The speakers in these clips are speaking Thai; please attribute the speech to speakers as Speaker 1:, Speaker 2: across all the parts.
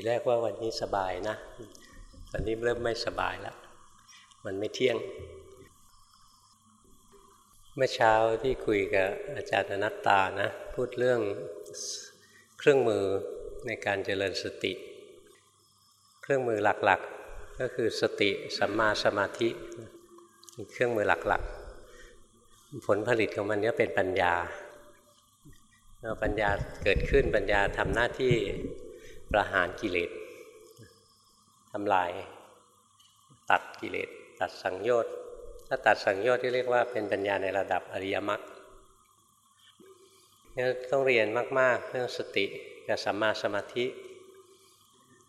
Speaker 1: ทีแรกว่าวันนี้สบายนะ ตอนนี้เริ่มไม่สบายแล้ว มันไม่เที่ยง เมื่อเช้าที่คุยกับอาจารย์อนัตตานะ พูดเรื่องเครื่องมือในการเจริญสติ เครื่องมือหลักๆ ก็คือสติสัมมาสมาธิเครื่องมือหลักๆ ผลผลิตของมันก็เป็นปัญญาปัญญาเกิดขึ้นปัญญาทำหน้าที่ ประหารกิเลสทำลาย ตัดกิเลสตัดสังโยชน์ถ้าตัดสังโยชน์ที่เรียกว่าเป็นปัญญาในระดับอริยมรรคนี่ต้องเรียนมาก ๆ เรื่องสติกับสัมมาสมาธิ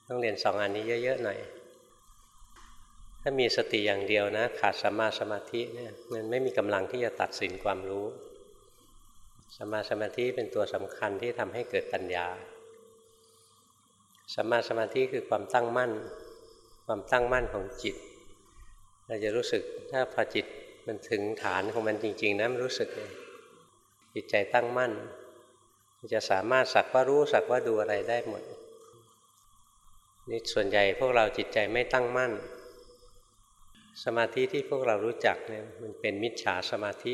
Speaker 1: ต้องเรียนสองอันนี้เยอะ ๆ หน่อย ถ้ามีสติอย่างเดียวนะ ขาดสัมมาสมาธิเนี่ยมันไม่มีกำลังที่จะตัดสินความรู้สัมมาสมาธิเป็นตัวสำคัญที่ทำให้เกิดปัญญา สัมมาสมาธิคือความตั้งมั่น ความตั้งมั่นของจิต เราจะรู้สึกถ้าพอจิตมันถึงฐานของมันจริง ๆนะมันรู้สึกเลยจิตใจตั้งมั่นจะสามารถสักว่ารู้สักว่าดูอะไรได้หมดนี่ส่วนใหญ่พวกเราจิตใจไม่ตั้งมั่น สมาธิที่พวกเรารู้จักเนี่ยมันเป็นมิจฉาสมาธิ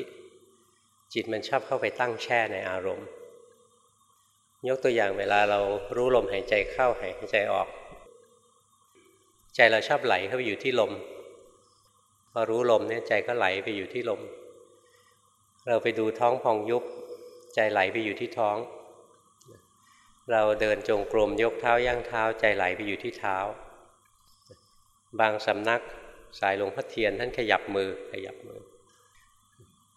Speaker 1: จิตมันชอบเข้าไปตั้งแช่ในอารมณ์ ยกตัวอย่างเวลาเรารู้ลมหายใจเข้าหายใจออก ใจเราชอบไหลเข้าไปอยู่ที่ลม พอรู้ลมเนี่ยใจก็ไหลไปอยู่ที่ลม เราไปดูท้องพองยุบใจไหลไปอยู่ที่ท้อง เราเดินจงกรมยกเท้าย่างเท้า ใจไหลไปอยู่ที่เท้า บางสำนักสายหลวงพ่อเทียนท่านขยับมือขยับมือ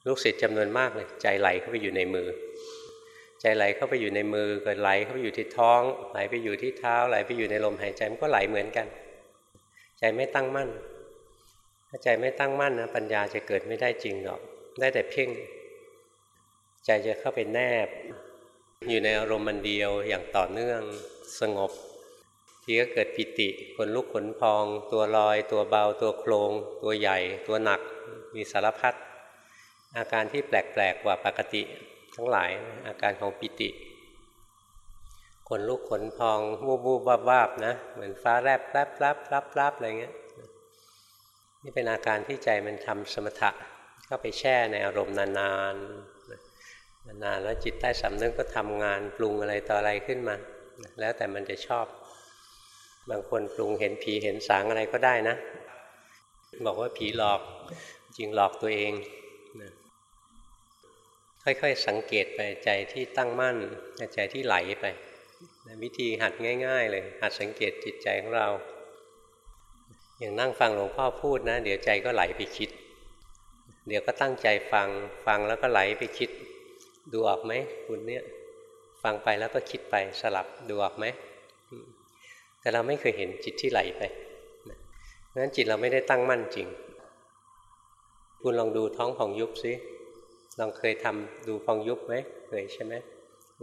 Speaker 1: ลูกศิษย์จำนวนมากเลยใจไหลเข้าไปอยู่ในมือ ใจไหลเข้าไปอยู่ในมือก็ไหลเข้าไปอยู่ที่ท้อง ไหลไปอยู่ที่เท้า ไหลไปอยู่ในลมหายใจมันก็ไหลเหมือนกัน ใจไม่ตั้งมั่น ถ้าใจไม่ตั้งมั่นนะปัญญาจะเกิดไม่ได้จริงหรอก ได้แต่เพ่ง ใจจะเข้าไปแนบ อยู่ในอารมณ์มันเดียวอย่างต่อเนื่องสงบ ทีก็เกิดปิติขนลุกขนพอง ตัวลอย ตัวเบา ตัวโครง ตัวใหญ่ ตัวหนัก มีสารพัดอาการที่แปลกๆกว่าปกติ ทั้งหลายอาการของปิติขนลุกขนพองวูบวูบวาบวาบนะเหมือนฟ้าแลบแลบแลบแลบแลบอะไรเงี้ยนี่เป็นอาการที่ใจมันทำสมถะเข้าไปแช่ในอารมณ์นานๆนานๆแล้วจิตใต้สำนึกก็ทำงานปรุงอะไรต่ออะไรขึ้นมา แล้วแต่มันจะชอบ บางคนปรุงเห็นผีเห็นสางอะไรก็ได้นะ บอกว่าผีหลอกจริงหลอกตัวเอง ค่อย ๆ สังเกตไปใจที่ตั้งมั่นใจที่ไหลไปวิธีหัดง่าย ๆ เลย หัดสังเกตจิตใจของเรา อย่างนั่งฟังหลวงพ่อพูดนะ เดี๋ยวใจก็ไหลไปคิด เดี๋ยวก็ตั้งใจฟังฟังแล้วก็ไหลไปคิด ดูออกไหมคุณเนี่ยฟังไปแล้วก็คิดไปสลับดูออกไหมแต่เราไม่เคยเห็นจิตที่ไหลไปนั้นจิตเราไม่ได้ตั้งมั่นจริง คุณลองดูท้องของยุบซิ ลองเคยทำดูฟองยุบไหมเคยใช่ไหม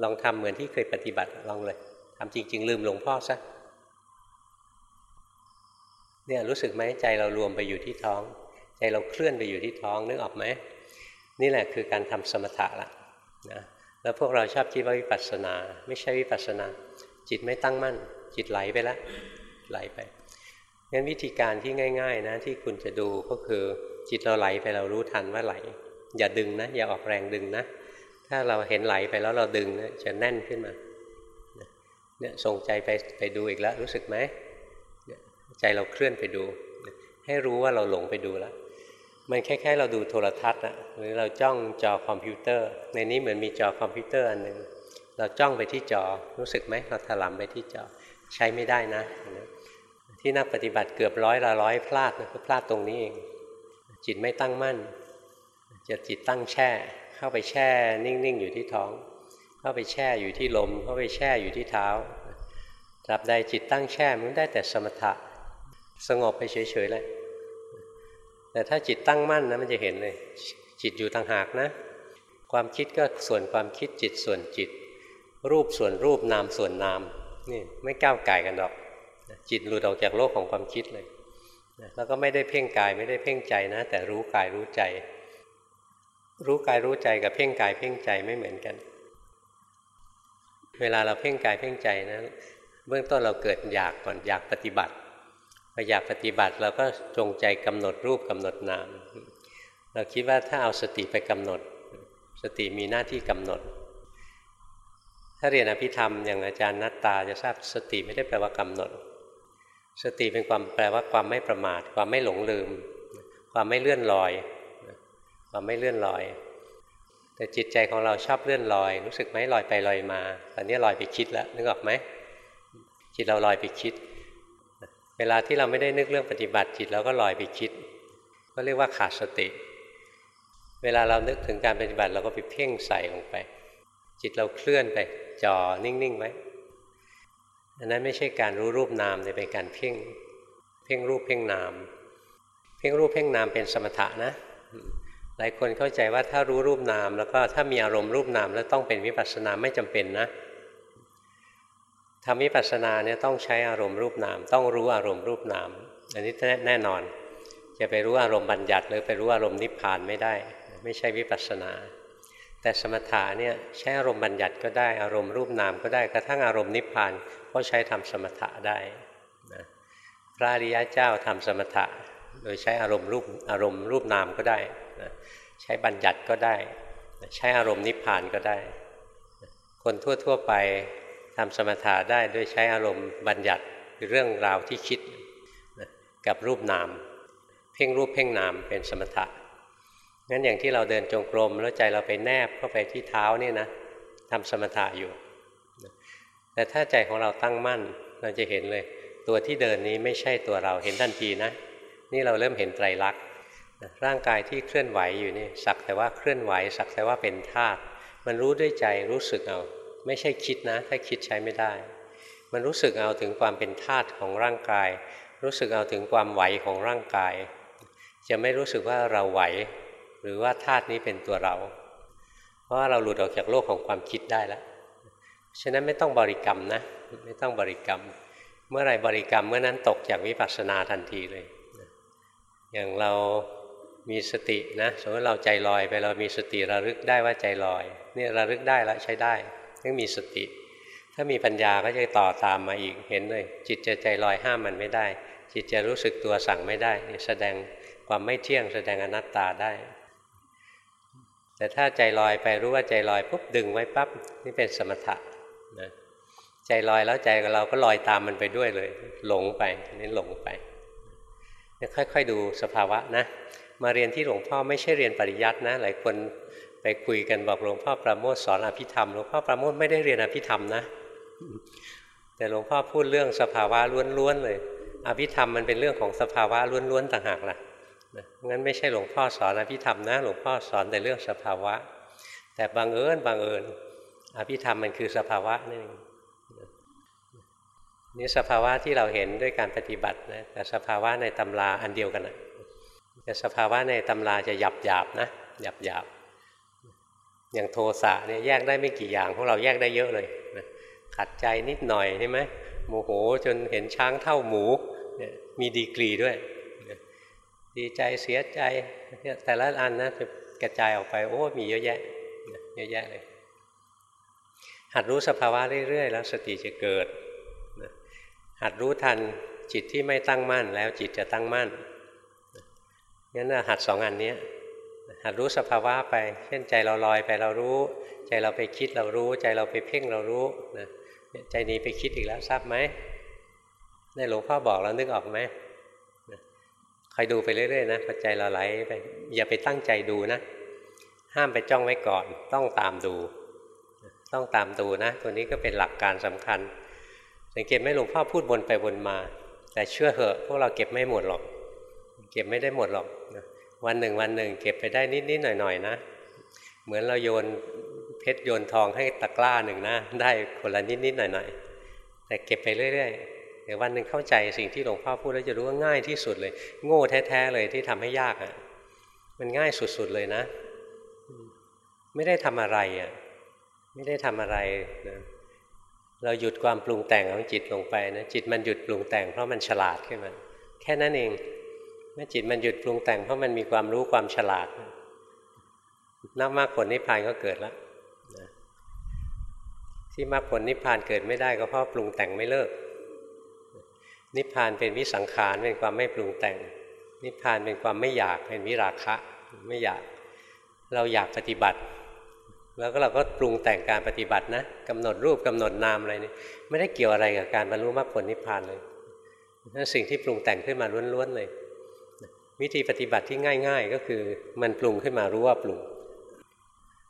Speaker 1: ลองทำเหมือนที่เคยปฏิบัติลองเลยทำจริง ๆ ลืมหลวงพ่อซะเนี่ยรู้สึกไหมใจเรารวมไปอยู่ที่ท้อง ใจเราเคลื่อนไปอยู่ที่ท้องนึกออกไหมนี่แหละคือการทำสมถะละนะแล้วพวกเราชอบคิดว่าวิปัสสนา ไม่ใช่วิปัสสนา จิตไม่ตั้งมั่น จิตไหลไปแล้วไหลไปงั้นวิธีการที่ง่าย ๆ นะที่คุณจะดูก็คือจิตเราไหลไปเรารู้ทันว่าไหล อย่าดึงนะ อย่าออกแรงดึงนะ ถ้าเราเห็นไหลไปแล้วเราดึงนะจะแน่นขึ้นมาเนี่ยส่งใจไปไปดูอีกแล้วรู้สึกไหมใจเราเคลื่อนไปดู ให้รู้ว่าเราหลงไปดูแล้วมันคล้ายๆเราดูโทรทัศน์อะหรือเราจ้องจอคอมพิวเตอร์ ในนี้เหมือนมีจอคอมพิวเตอร์อันหนึ่งเราจ้องไปที่จอรู้สึกไหมเราถลำไปที่จอใช้ไม่ได้นะ ที่นักปฏิบัติเกือบร้อยละร้อยพลาดนะพลาดตรงนี้เองจิตไม่ตั้งมั่น จะจิตตั้งแช่ เข้าไปแช่นิ่งๆอยู่ที่ท้อง เข้าไปแช่อยู่ที่ลม เข้าไปแช่อยู่ที่เท้าตราบใดจิตตั้งแช่มันได้แต่สมถะ สงบไปเฉยๆเลยแต่ถ้าจิตตั้งมั่นนะมันจะเห็นเลย จิตอยู่ต่างหากนะ ความคิดก็ส่วนความคิดจิตส่วนจิต รูปส่วนรูปนามส่วนนามนี่ไม่ก้าวไก่กันหรอก จิตหลุดออกจากโลกของความคิดเลยแล้วก็ไม่ได้เพ่งกายไม่ได้เพ่งใจนะ แต่รู้กายรู้ใจ รู้กายรู้ใจกับเพ่งกายเพ่งใจไม่เหมือนกัน เวลาเราเพ่งกายเพ่งใจนะเบื้องต้นเราเกิดอยากก่อนอยากปฏิบัติพออยากปฏิบัติเราก็จงใจกำหนดรูปกำหนดนาม เราคิดว่าถ้าเอาสติไปกำหนด สติมีหน้าที่กำหนด ถ้าเรียนอภิธรรมอย่างอาจารย์นัตตาจะทราบสติไม่ได้แปลว่ากำหนด สติเป็นความแปลว่าความไม่ประมาท ความไม่หลงลืม ความไม่เลื่อนลอย ความไม่เลื่อนลอย แต่จิตใจของเราชอบเลื่อนลอย รู้สึกไหมลอยไปลอยมา ตอนนี้ลอยไปคิดแล้วนึกออกไหมจิตเราลอยไปคิด เวลาที่เราไม่ได้นึกเรื่องปฏิบัติจิตเราก็ลอยไปคิด ก็เรียกว่าขาดสติ เวลาเรานึกถึงการปฏิบัติเราก็ไปเพ่งใส่ลงไป จิตเราเคลื่อนไปจ่อนิ่งๆไว้อันนั้นไม่ใช่การรู้รูปนามแต่เป็นการเพ่ง เพ่งรูปเพ่งนาม เพ่งรูปเพ่งนามเป็นสมถะนะ หลายคนเข้าใจว่าถ้ารู้รูปนาม แล้วก็ถ้ามีอารมณ์รูปนามแล้วต้องเป็นวิปัสสนาไม่จำเป็นนะทำวิปัสสนาเนี่ยต้องใช้อารมณ์รูปนาม ต้องรู้อารมณ์รูปนาม อันนี้แน่นอน จะไปรู้อารมณ์บัญญัติหรือไปรู้อารมณ์นิพพานไม่ได้ ไม่ใช่วิปัสสนา แต่สมถะเนี่ยใช้อารมณ์บัญญัติก็ได้อารมณ์รูปนามก็ได้กระทั่งอารมณ์นิพพานก็ใช้ทำสมถะได้นะพระอริยะเจ้าทำสมถะ โดยใช้อารมณ์รูปอารมณ์รูปนามก็ได้ ใช้บัญญัติก็ได้ ใช้อารมณ์นิพพานก็ได้ คนทั่วๆไปทำสมถะได้โดยใช้อารมณ์บัญญัติคือเรื่องราวที่คิดกับรูปนาม เพ่งรูปเพ่งนามเป็นสมถะงั้นอย่างที่เราเดินจงกรมแล้วใจเราไปแนบเข้าไปที่เท้านี่นะทำสมถะอยู่ แต่ถ้าใจของเราตั้งมั่นเราจะเห็นเลย ตัวที่เดินนี้ไม่ใช่ตัวเราเห็นทันทีนะ นี่เราเริ่มเห็นไตรลักษณ์ ร่างกายที่เคลื่อนไหวอยู่นี่สักแต่ว่าเคลื่อนไหว สักแต่ว่าเป็นธาตุมันรู้ด้วยใจรู้สึกเอา ไม่ใช่คิดนะ ถ้าคิดใช้ไม่ได้ มันรู้สึกเอาถึงความเป็นธาตุของร่างกาย รู้สึกเอาถึงความไหวของร่างกาย จะไม่รู้สึกว่าเราไหว หรือว่าธาตุนี้เป็นตัวเรา เพราะว่าเราหลุดออกจากโลกของความคิดได้แล้วฉะนั้นไม่ต้องบริกรรมนะ ไม่ต้องบริกรรม เมื่อไรบริกรรมเมื่อนั้นตกจากวิปัสสนาทันทีเลย อย่างเรา มีสตินะสมมติเราใจลอยไปเรามีสติระลึกได้ว่าใจลอยนี่ระลึกได้แล้วใช้ได้ต้องมีสติ ถ้ามีปัญญาก็จะต่อตามมาอีกเห็นเลย จิตจะใจลอยห้ามมันไม่ได้ จิตจะรู้สึกตัวสั่งไม่ได้แสดงความไม่เที่ยงแสดงอนัตตาได้ แต่ถ้าใจลอยไปรู้ว่าใจลอยปุ๊บดึงไว้ปั๊บนี่เป็นสมถะนะใจลอยแล้วใจเราก็ลอยตามมันไปด้วยเลย หลงไปนี่หลงไปค่อยๆดูสภาวะนะ มาเรียนที่หลวงพ่อไม่ใช่เรียนปริยัตินะ หลายคนไปคุยกันบอกหลวงพ่อประโมทสอนอภิธรรมหลวงพ่อประโมทไม่ได้เรียนอภิธรรมนะ แต่หลวงพ่อพูดเรื่องสภาวะล้วนๆเลย อภิธรรมมันเป็นเรื่องของสภาวะล้วนๆต่างหากล่ะงั้นไม่ใช่หลวงพ่อสอนอภิธรรมนะ หลวงพ่อสอนแต่เรื่องสภาวะ แต่บางเอิญบางเอิญอภิธรรมมันคือสภาวะนี่นี่สภาวะที่เราเห็นด้วยการปฏิบัตินะแต่สภาวะในตำราอันเดียวกันนะ แต่สภาวะในตำราจะหยับหยาบนะหยับหยาบอย่างโทสะเนี่ยแยกได้ไม่กี่อย่างพวกเราแยกได้เยอะเลยนะขัดใจนิดหน่อยใช่ไหมโมโหจนเห็นช้างเท่าหมูเนี่ยมีดีกรีด้วยดีใจเสียใจแต่ละอันนะจะกระจายออกไปโอ้ มีเยอะแยะเยอะแยะเลย หัดรู้สภาวะเรื่อยๆ แล้วสติจะเกิด หัดรู้ทันจิตที่ไม่ตั้งมั่นแล้วจิตจะตั้งมั่น งั้นหัดสองอันนี้หัดรู้สภาวะไป เช่นใจเราลอยไปเรารู้ ใจเราไปคิดเรารู้ ใจเราไปเพ่งเรารู้นะใจนี้ไปคิดอีกแล้วทราบไหมในหลวงพ่อบอกเรานึกออกไหมคอยดูไปเรื่อยๆนะพอใจเราไหลไปอย่าไปตั้งใจดูนะ ห้ามไปจ้องไว้ก่อน ต้องตามดู ต้องตามดูนะ ตัวนี้ก็เป็นหลักการสำคัญ สังเกตไหมหลวงพ่อพูดวนไปวนมา แต่เชื่อเหอะพวกเราเก็บไม่หมดหรอก เก็บไม่ได้หมดหรอก วันหนึ่งวันหนึ่ง เก็บไปได้นิดๆหน่อยๆนะ เหมือนเราโยนเพชรโยนทองให้ตะกร้าหนึ่งนะ ได้คนละนิดๆหน่อยๆ แต่เก็บไปเรื่อยๆ เดี๋ยววันหนึ่งเข้าใจสิ่งที่หลวงพ่อพูดแล้วจะรู้ว่าง่ายที่สุดเลย โง่แท้ๆเลยที่ทำให้ยากอะ่ะ มันง่ายสุดๆเลยนะ ไม่ได้ทำอะไรอะ่ะ ไม่ได้ทำอะไรนะเราหยุดความปรุงแต่งของจิตลงไปนะจิตมันหยุดปรุงแต่งเพราะมันฉลาดขึ้นมาแค่นั้นเอง เมื่อจิตมันหยุดปรุงแต่งเพราะมันมีความรู้ความฉลาดนักมากผลนิพพานก็เกิดแล้วที่มรรคผลนิพพานเกิดไม่ได้ก็เพราะปรุงแต่งไม่เลิก นิพพานเป็นวิสังขารเป็นความไม่ปรุงแต่ง นิพพานเป็นความไม่อยากเป็นวิราคะไม่อยาก เราอยากปฏิบัติ แล้วก็เราก็ปรุงแต่งการปฏิบัตินะกำหนดรูปกำหนดนามอะไรนี่ไม่ได้เกี่ยวอะไรกับการบรรลุมรรคผลนิพพานเลยนั่นสิ่งที่ปรุงแต่งขึ้นมาล้วนๆเลย วิธีปฏิบัติที่ง่าย ๆ ก็คือมันปรุงขึ้นมารู้ว่าปรุง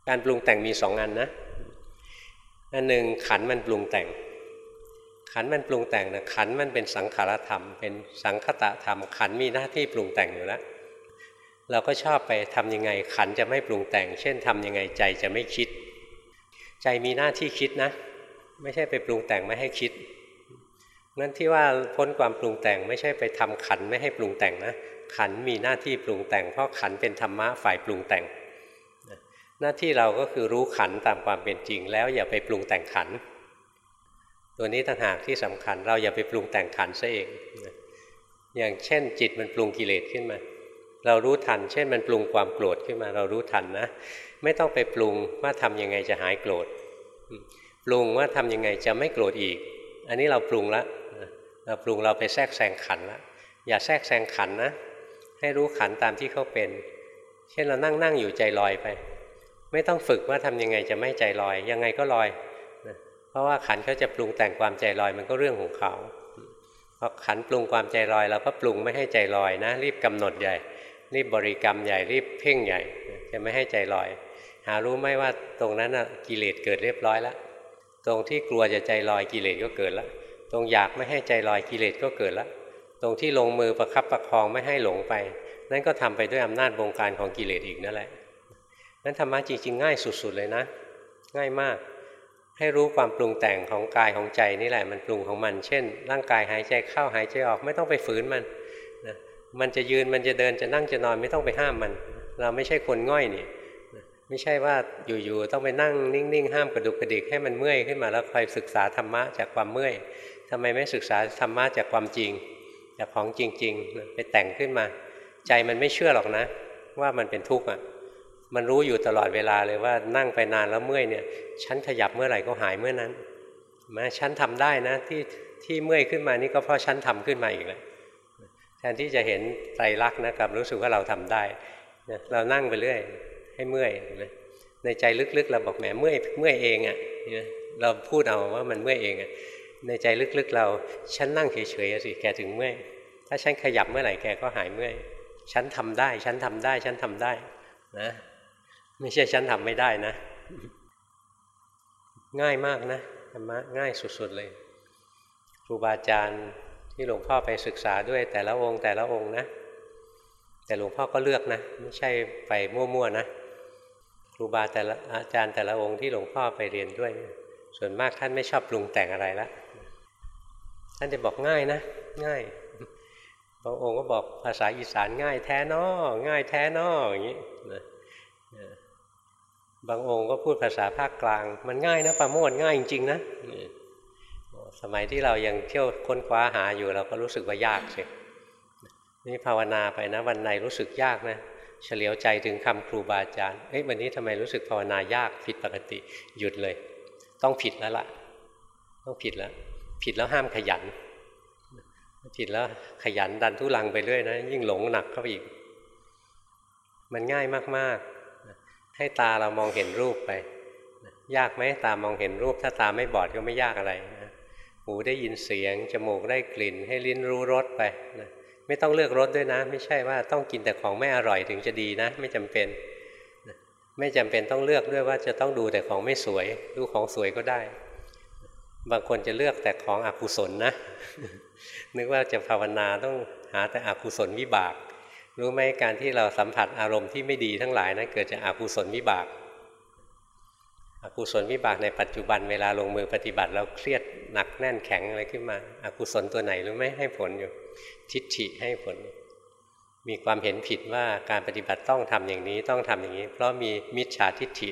Speaker 1: การปรุงแต่งมีสองอันนะอันหนึ่งขันมันปรุงแต่ง ขันมันปรุงแต่งนะขันมันเป็นสังขารธรรม เป็นสังคตะธรรม ขันมีหน้าที่ปรุงแต่งอยู่แล้วเราก็ชอบไปทำยังไงขันจะไม่ปรุงแต่ง เช่นทำยังไงใจจะไม่คิด ใจมีหน้าที่คิดนะ ไม่ใช่ไปปรุงแต่งไม่ให้คิด นั้นที่ว่าพ้นความปรุงแต่งไม่ใช่ไปทำขันไม่ให้ปรุงแต่งนะ ขันมีหน้าที่ปรุงแต่ง เพราะขันเป็นธรรมะฝ่ายปรุงแต่ง หน้าที่เราก็คือรู้ขันตามความเป็นจริง แล้วอย่าไปปรุงแต่งขัน ตัวนี้ต่างหากที่สำคัญเราอย่าไปปรุงแต่งขันซะเอง อย่างเช่น จิตมันปรุงกิเลสขึ้นมา เรารู้ทัน เช่นมันปรุงความโกรธขึ้นมา เรารู้ทันนะ ไม่ต้องไปปรุงว่าทำยังไงจะหายโกรธ ปรุงว่าทำยังไงจะไม่โกรธอีก อันนี้เราปรุงแล้ว เราปรุงเราไปแทรกแซงขันแล้วอย่าแทรกแซงขันนะ ให้รู้ขันตามที่เขาเป็น เช่นเรานั่งนั่งอยู่ใจลอยไป ไม่ต้องฝึกว่าทำยังไงจะไม่ใจลอย ยังไงก็ลอยนะเพราะว่าขันเขาจะปรุงแต่งความใจลอยมันก็เรื่องของเขาพอขันปรุงความใจลอยเราก็ปรุงไม่ให้ใจลอยนะ รีบกำหนดใหญ่รีบบริกรรมใหญ่รีบเพ่งใหญ่ จะไม่ให้ใจลอย หารู้ไหมว่าตรงนั้นกิเลสเกิดเรียบร้อยแล้วตรงที่กลัวจะใจลอยกิเลสก็เกิดแล้ว ตรงอยากไม่ให้ใจลอยกิเลสก็เกิดแล้วตรงที่ลงมือประคับประคองไม่ให้หลงไป นั่นก็ทำไปด้วยอำนาจบงการของกิเลสอีกนั่นแหละนั้นธรรมะจริงๆ ง่ายสุดๆเลยนะ ง่ายมาก ให้รู้ความปรุงแต่งของกายของใจนี่แหละมันปรุงของมัน เช่น ร่างกายหายใจเข้าหายใจออกไม่ต้องไปฝืนมันนะมันจะยืนมันจะเดินจะนั่งจะนอนไม่ต้องไปห้ามมัน เราไม่ใช่คนง่อยนี่ไม่ใช่ว่าอยู่ๆต้องไปนั่งนิ่งๆ ห้ามกระดุกกระดิกให้มันเมื่อยขึ้นมาแล้วคอยศึกษาธรรมะจากความเมื่อย ทำไมไม่ศึกษาธรรมะจากความจริง จากของจริงๆ ไปแต่งขึ้นมา ใจมันไม่เชื่อหรอกนะ ว่ามันเป็นทุกข์อะมันรู้อยู่ตลอดเวลาเลยว่านั่งไปนานแล้วเมื่อยเนี่ยฉันขยับเมื่อไหร่ก็หายเมื่อนั้นมาฉันทำได้นะที่ที่เมื่อยขึ้นมานี่ก็เพราะฉันทำขึ้นมาอีกแล้วแทนที่จะเห็นไตรลักษณ์นะกับรู้สึกว่าเราทำได้เรานั่งไปเรื่อย ให้เมื่อยในใจลึกๆ เราบอกแหมเมื่อยเมื่อยเองอะ่ะเราพูดเอาว่ามันเมื่อยเองอะ่ะ ในใจลึกๆ เราฉันนั่งเฉยๆสิแกถึงเมื่อยถ้าฉันขยับเมื่อไหร่แกก็หายเมื่อยฉันทำได้ ฉันทำได้ ฉันทำได้นะ ไม่ใช่ฉันทำไม่ได้นะ ง่ายมากนะธรรมะง่ายสุดๆเลยครูบาอาจารย์ที่หลวงพ่อไปศึกษาด้วยแต่ละองค์แต่ละองค์นะ แต่หลวงพ่อก็เลือกนะ ไม่ใช่ไปมั่วๆนะครูบาแต่ละอาจารย์แต่ละองค์ที่หลวงพ่อไปเรียนด้วย ส่วนมากท่านไม่ชอบปรุงแต่งอะไรละ ท่านจะบอกง่ายนะ ง่ายบางองค์ก็บอกภาษาอีสานง่ายแท้นอง่ายแท้นออย่างนี้นะบางองค์ก็พูดภาษาภาคกลาง มันง่ายนะประโมทง่ายจริงๆนะสมัยที่เรายังเที่ยวค้นคว้าหาอยู่เราก็รู้สึกว่ายากสินี่ภาวนาไปนะ วันไหนรู้สึกยากนะเฉลียวใจถึงคำครูบาอาจารย์เอ้ยวันนี้ทำไมรู้สึกภาวนายากผิดปกติหยุดเลย ต้องผิดแล้วล่ะ ต้องผิดแล้ว ผิดแล้วห้ามขยัน ผิดแล้วขยันดันทุลังไปเรื่อยนะยิ่งหลงหนักเข้าไปอีก มันง่ายมากๆ ให้ตาเรามองเห็นรูปไป ยากไหมตามองเห็นรูป ถ้าตาไม่บอดก็ไม่ยากอะไรหูได้ยินเสียง จมูกได้กลิ่น ให้ลิ้นรู้รสไปนะไม่ต้องเลือกรสด้วยนะ ไม่ใช่ว่าต้องกินแต่ของไม่อร่อยถึงจะดีนะ ไม่จำเป็นไม่จำเป็นต้องเลือกด้วยว่าจะต้องดูแต่ของไม่สวย ดูของสวยก็ได้ บางคนจะเลือกแต่ของอกุศลนะ นึกว่าจะภาวนาต้องหาแต่อกุศลวิบาก รู้ไหมการที่เราสัมผัสอารมณ์ที่ไม่ดีทั้งหลายนะั้นเกิดจากอากุศลวิบากอกุศลวิบากในปัจจุบันเวลาลงมือปฏิบัติเราเครียดหนักแน่นแข็งอะไรขึ้นมาอากุศลตัวไหนรู้ไหมให้ผลอยู่ ทิฏฐิให้ผล มีความเห็นผิดว่าการปฏิบัติต้องทำอย่างนี้ต้องทำอย่างนี้ เพราะมีมิจฉาทิฏฐิ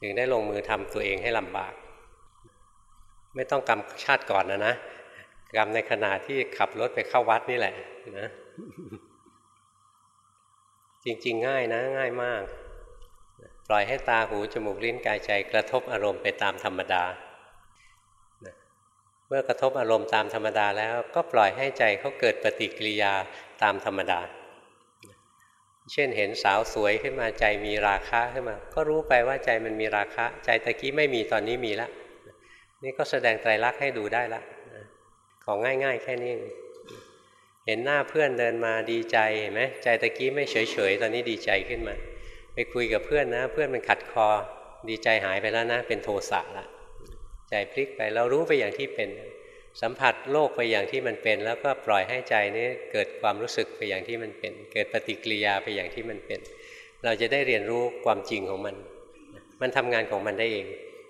Speaker 1: ถึงได้ลงมือทำตัวเองให้ลำบาก ไม่ต้องกรรมชาติก่อนนะนะกรรมในขณะที่ขับรถไปเข้าวัดนี่แหละนะจริงๆ ง่ายนะ ง่ายมาก ปล่อยให้ตาหูจมูกลิ้นกายใจกระทบอารมณ์ไปตามธรรมดามื่อกระทบอารมณ์ตามธรรมดาแล้วก็ปล่อยให้ใจเขาเกิดปฏิกิริยาตามธรรมดา เช่นเห็นสาวสวยขึ้นมาใจมีราคะขึ้นมา ก็รู้ไปว่าใจมันมีราคะ ใจตะกี้ไม่มีตอนนี้มีแล้ว นี่ก็แสดงไตรลักษณ์ให้ดูได้ละของง่าย ๆ แค่นี้เห็นหน้าเพื่อนเดินมาดีใจเห็นไหมใจตะกี้ไม่เฉยๆตอนนี้ดีใจขึ้นมา ไปคุยกับเพื่อนนะ เพื่อนมันขัดคอ ดีใจหายไปแล้วนะ เป็นโทสะละใจพลิกไปเรารู้ไปอย่างที่เป็น สัมผัสโลกไปอย่างที่มันเป็น แล้วก็ปล่อยให้ใจนี้เกิดความรู้สึกไปอย่างที่มันเป็น เกิดปฏิกิริยาไปอย่างที่มันเป็น เราจะได้เรียนรู้ความจริงของมัน มันทำงานของมันได้เอง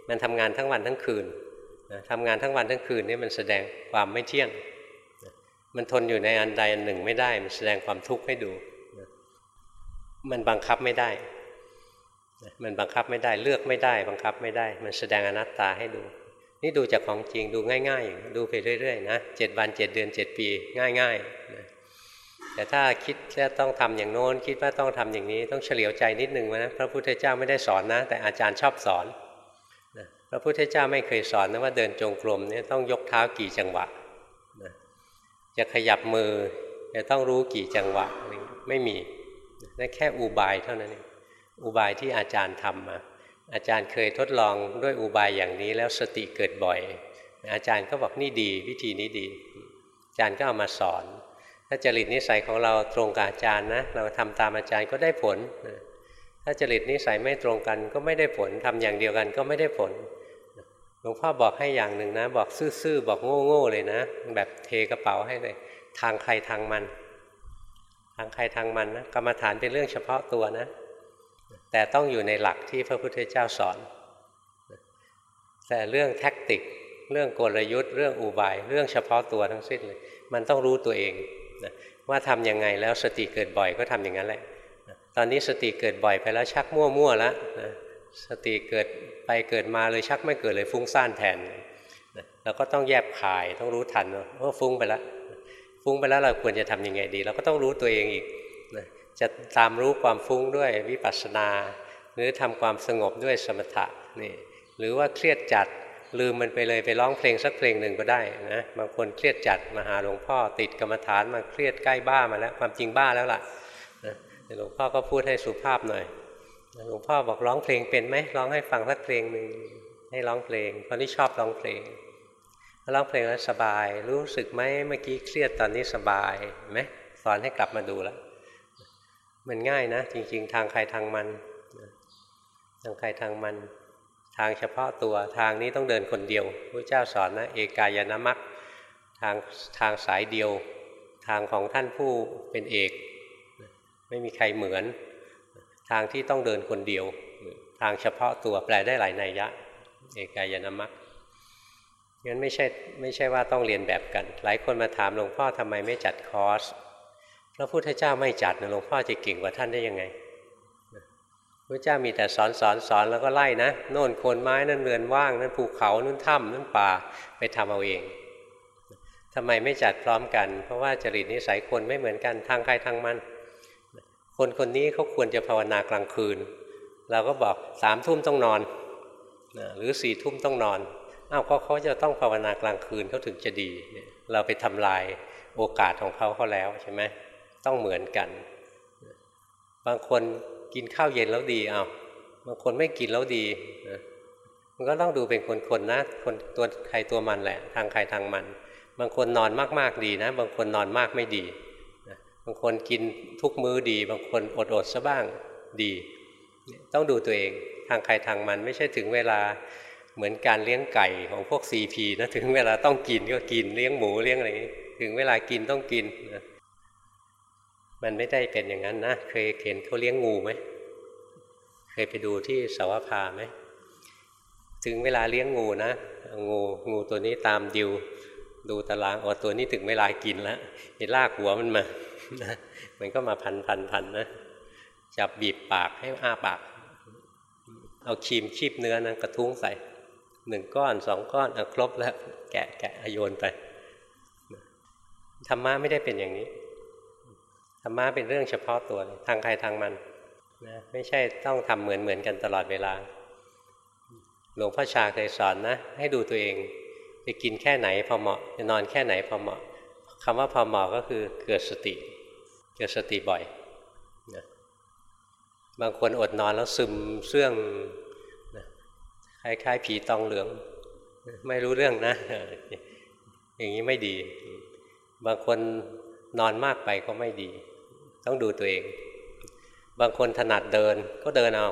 Speaker 1: มันทำงานทั้งวันทั้งคืน ทำงานทั้งวันทั้งคืนนี่มันแสดงความไม่เที่ยง มันทนอยู่ในอันใดอันหนึ่งไม่ได้ มันแสดงความทุกข์ให้ดู มันบังคับไม่ได้ มันบังคับไม่ได้เลือกไม่ได้ บังคับไม่ได้ มันแสดงอนัตตาให้ดู นี่ดูจากของจริงดูง่ายๆ ดูไปเรื่อยๆนะเจ็ดวันเจ็ดเดือนเจ็ดปี ง่ายๆนะแต่ถ้าคิดว่าต้องทำอย่างโน้น คิดว่าต้องทำอย่างนี้ต้องเฉลียวใจนิดนึงนะพระพุทธเจ้าไม่ได้สอนนะ แต่อาจารย์ชอบสอน พระพุทธเจ้าไม่เคยสอนนะว่าเดินจงกรมเนี่ยต้องยกเท้ากี่จังหวะนะจะขยับมือจะต้องรู้กี่จังหวะไม่มีนั่นแค่อุบายเท่านั้นเองอุบายที่อาจารย์ทำมาอาจารย์เคยทดลองด้วยอุบายอย่างนี้แล้วสติเกิดบ่อย อาจารย์ก็บอกนี่ดี วิธีนี้ดี อาจารย์ก็เอามาสอน ถ้าจริตนิสัยของเราตรงกับอาจารย์นะเราทำตามอาจารย์ก็ได้ผล ถ้าจริตนิสัยไม่ตรงกันก็ไม่ได้ผลทำอย่างเดียวกันก็ไม่ได้ผล หลวงพ่อบอกให้อย่างหนึ่งนะ บอกซื่อๆบอกโง่ๆเลยนะ แบบเทกระเป๋าให้เลย ทางใครทางมัน ทางใครทางมันนะกรรมฐานเป็นเรื่องเฉพาะตัวนะ แต่ต้องอยู่ในหลักที่พระพุทธเจ้าสอน แต่เรื่องแท็กติก เรื่องกลยุทธ์เรื่องอุบาย เรื่องเฉพาะตัวทั้งสิ้นเลย มันต้องรู้ตัวเองนะว่าทำยังไงแล้วสติเกิดบ่อยก็ทำอย่างนั้นแหละนะตอนนี้สติเกิดบ่อยไปแล้วชักมั่วๆแล้วนะ สติเกิดไปเกิดมาเลยชักไม่เกิดเลยฟุ้งซ่านแทนเราก็ต้องแยบคายต้องรู้ทันว่าฟุ้งไปแล้วฟุ้งไปแล้วเราควรจะทํำยังไงดี เราก็ต้องรู้ตัวเองอีกนะจะตามรู้ความฟุ้งด้วยวิปัสสนา หรือทำความสงบด้วยสมถะนี่หรือว่าเครียดจัดลืมมันไปเลยไปร้องเพลงสักเพลงหนึ่งก็ได้นะบางคนเครียดจัดมาหาหลวงพ่อติดกรรมฐานมาเครียดใกล้บ้ามาแล้วความจริงบ้าแล้วล่ะหลวงพ่อก็พูดให้สุภาพหน่อย หลวงพ่อบอกร้องเพลงเป็นไหมร้องให้ฟังสักเพลงหนึ่งให้ร้องเพลงคนที่ชอบร้องเพลงร้องเพลงแล้วสบาย รู้สึกไหมเมื่อกี้เครียดตอนนี้สบายไหมสอนให้กลับมาดูแล้วมันง่ายนะ จริง ๆ ทางใครทางมันทางใครทางมัน ทางเฉพาะตัวทางนี้ต้องเดินคนเดียวพระเจ้าสอนนะเอกายนามัคทางทางสายเดียว ทางของท่านผู้เป็นเอก ไม่มีใครเหมือน ทางที่ต้องเดินคนเดียว ทางเฉพาะตัวแปลได้หลายนัยยะ เอกายนามัคงั้นไม่ใช่ไม่ใช่ว่าต้องเรียนแบบกัน หลายคนมาถามหลวงพ่อทำไมไม่จัดคอร์สพระพุทธเจ้าไม่จัดนะหลวงพ่อจะเก่งกว่าท่านได้ยังไงพระเจ้ามีแต่สอนสอนสอนแล้วก็ไล่นะโน่นโคนไม้นั่นเรือนว่างนั่นภูเขานั่นถ้ำนั่นป่าไปทำเอาเองทำไมไม่จัดพร้อมกัน เพราะว่าจริตนิสัยคนไม่เหมือนกันทางใครทางมัน คนคนนี้เขาควรจะภาวนากลางคืน เราก็บอกสามทุ่มต้องนอนหรือสี่ทุ่มต้องนอนอ้าวก็เขาจะต้องภาวนากลางคืนเขาถึงจะดี เราไปทำลายโอกาสของเขาเขาแล้วใช่ไหมต้องเหมือนกัน บางคนกินข้าวเย็นแล้วดีเอาบางคนไม่กินแล้วดีนะมันก็ต้องดูเป็นคนๆนะคนตัวใครตัวมันแหละ ทางใครทางมัน บางคนนอนมากๆดีนะ บางคนนอนมากไม่ดี บางคนกินทุกมื้อดี บางคนอดๆซะบ้างดี ต้องดูตัวเองทางใครทางมันไม่ใช่ถึงเวลาเหมือนการเลี้ยงไก่ของพวกซีพีนะถึงเวลาต้องกินก็กินเลี้ยงหมูเลี้ยงอะไรถึงเวลากินต้องกินนะมันไม่ได้เป็นอย่างนั้นนะเคยเห็นเขาเลี้ยงงูไหมเคยไปดูที่สาวพาไหมถึงเวลาเลี้ยงงูนะงูงูตัวนี้ตามดิว ดูตารางอ๋อตัวนี้ถึงเวลากินแล้วไอ้ลากหัวมันมา มันก็มาพันพันพันนะจับบีบปากให้อ้าปาก เอาครีมชีบเนื้อนะกระทุ้งใส่หนึ่งก้อนสองก้อนเอาครบแล้ว แกะแกะโยนไปธรรมะไม่ได้เป็นอย่างนี้ธรรมะเป็นเรื่องเฉพาะตัวทางใครทางมันนะไม่ใช่ต้องทำเหมือนเหมือนกันตลอดเวลา หลวงพ่อชาเคยสอนนะ ให้ดูตัวเองจะกินแค่ไหนพอเหมาะจะนอนแค่ไหนพอเหมาะคำว่าพอเหมาะก็คือเกิดสติ เกิดสติบ่อยนะบางคนอดนอนแล้วซึมเสื่องนะคล้ายๆผีตองเหลือง ไม่รู้เรื่องนะ อย่างนี้ไม่ดี บางคนนอนมากไปก็ไม่ดี ต้องดูตัวเอง บางคนถนัดเดินก็เดินเอา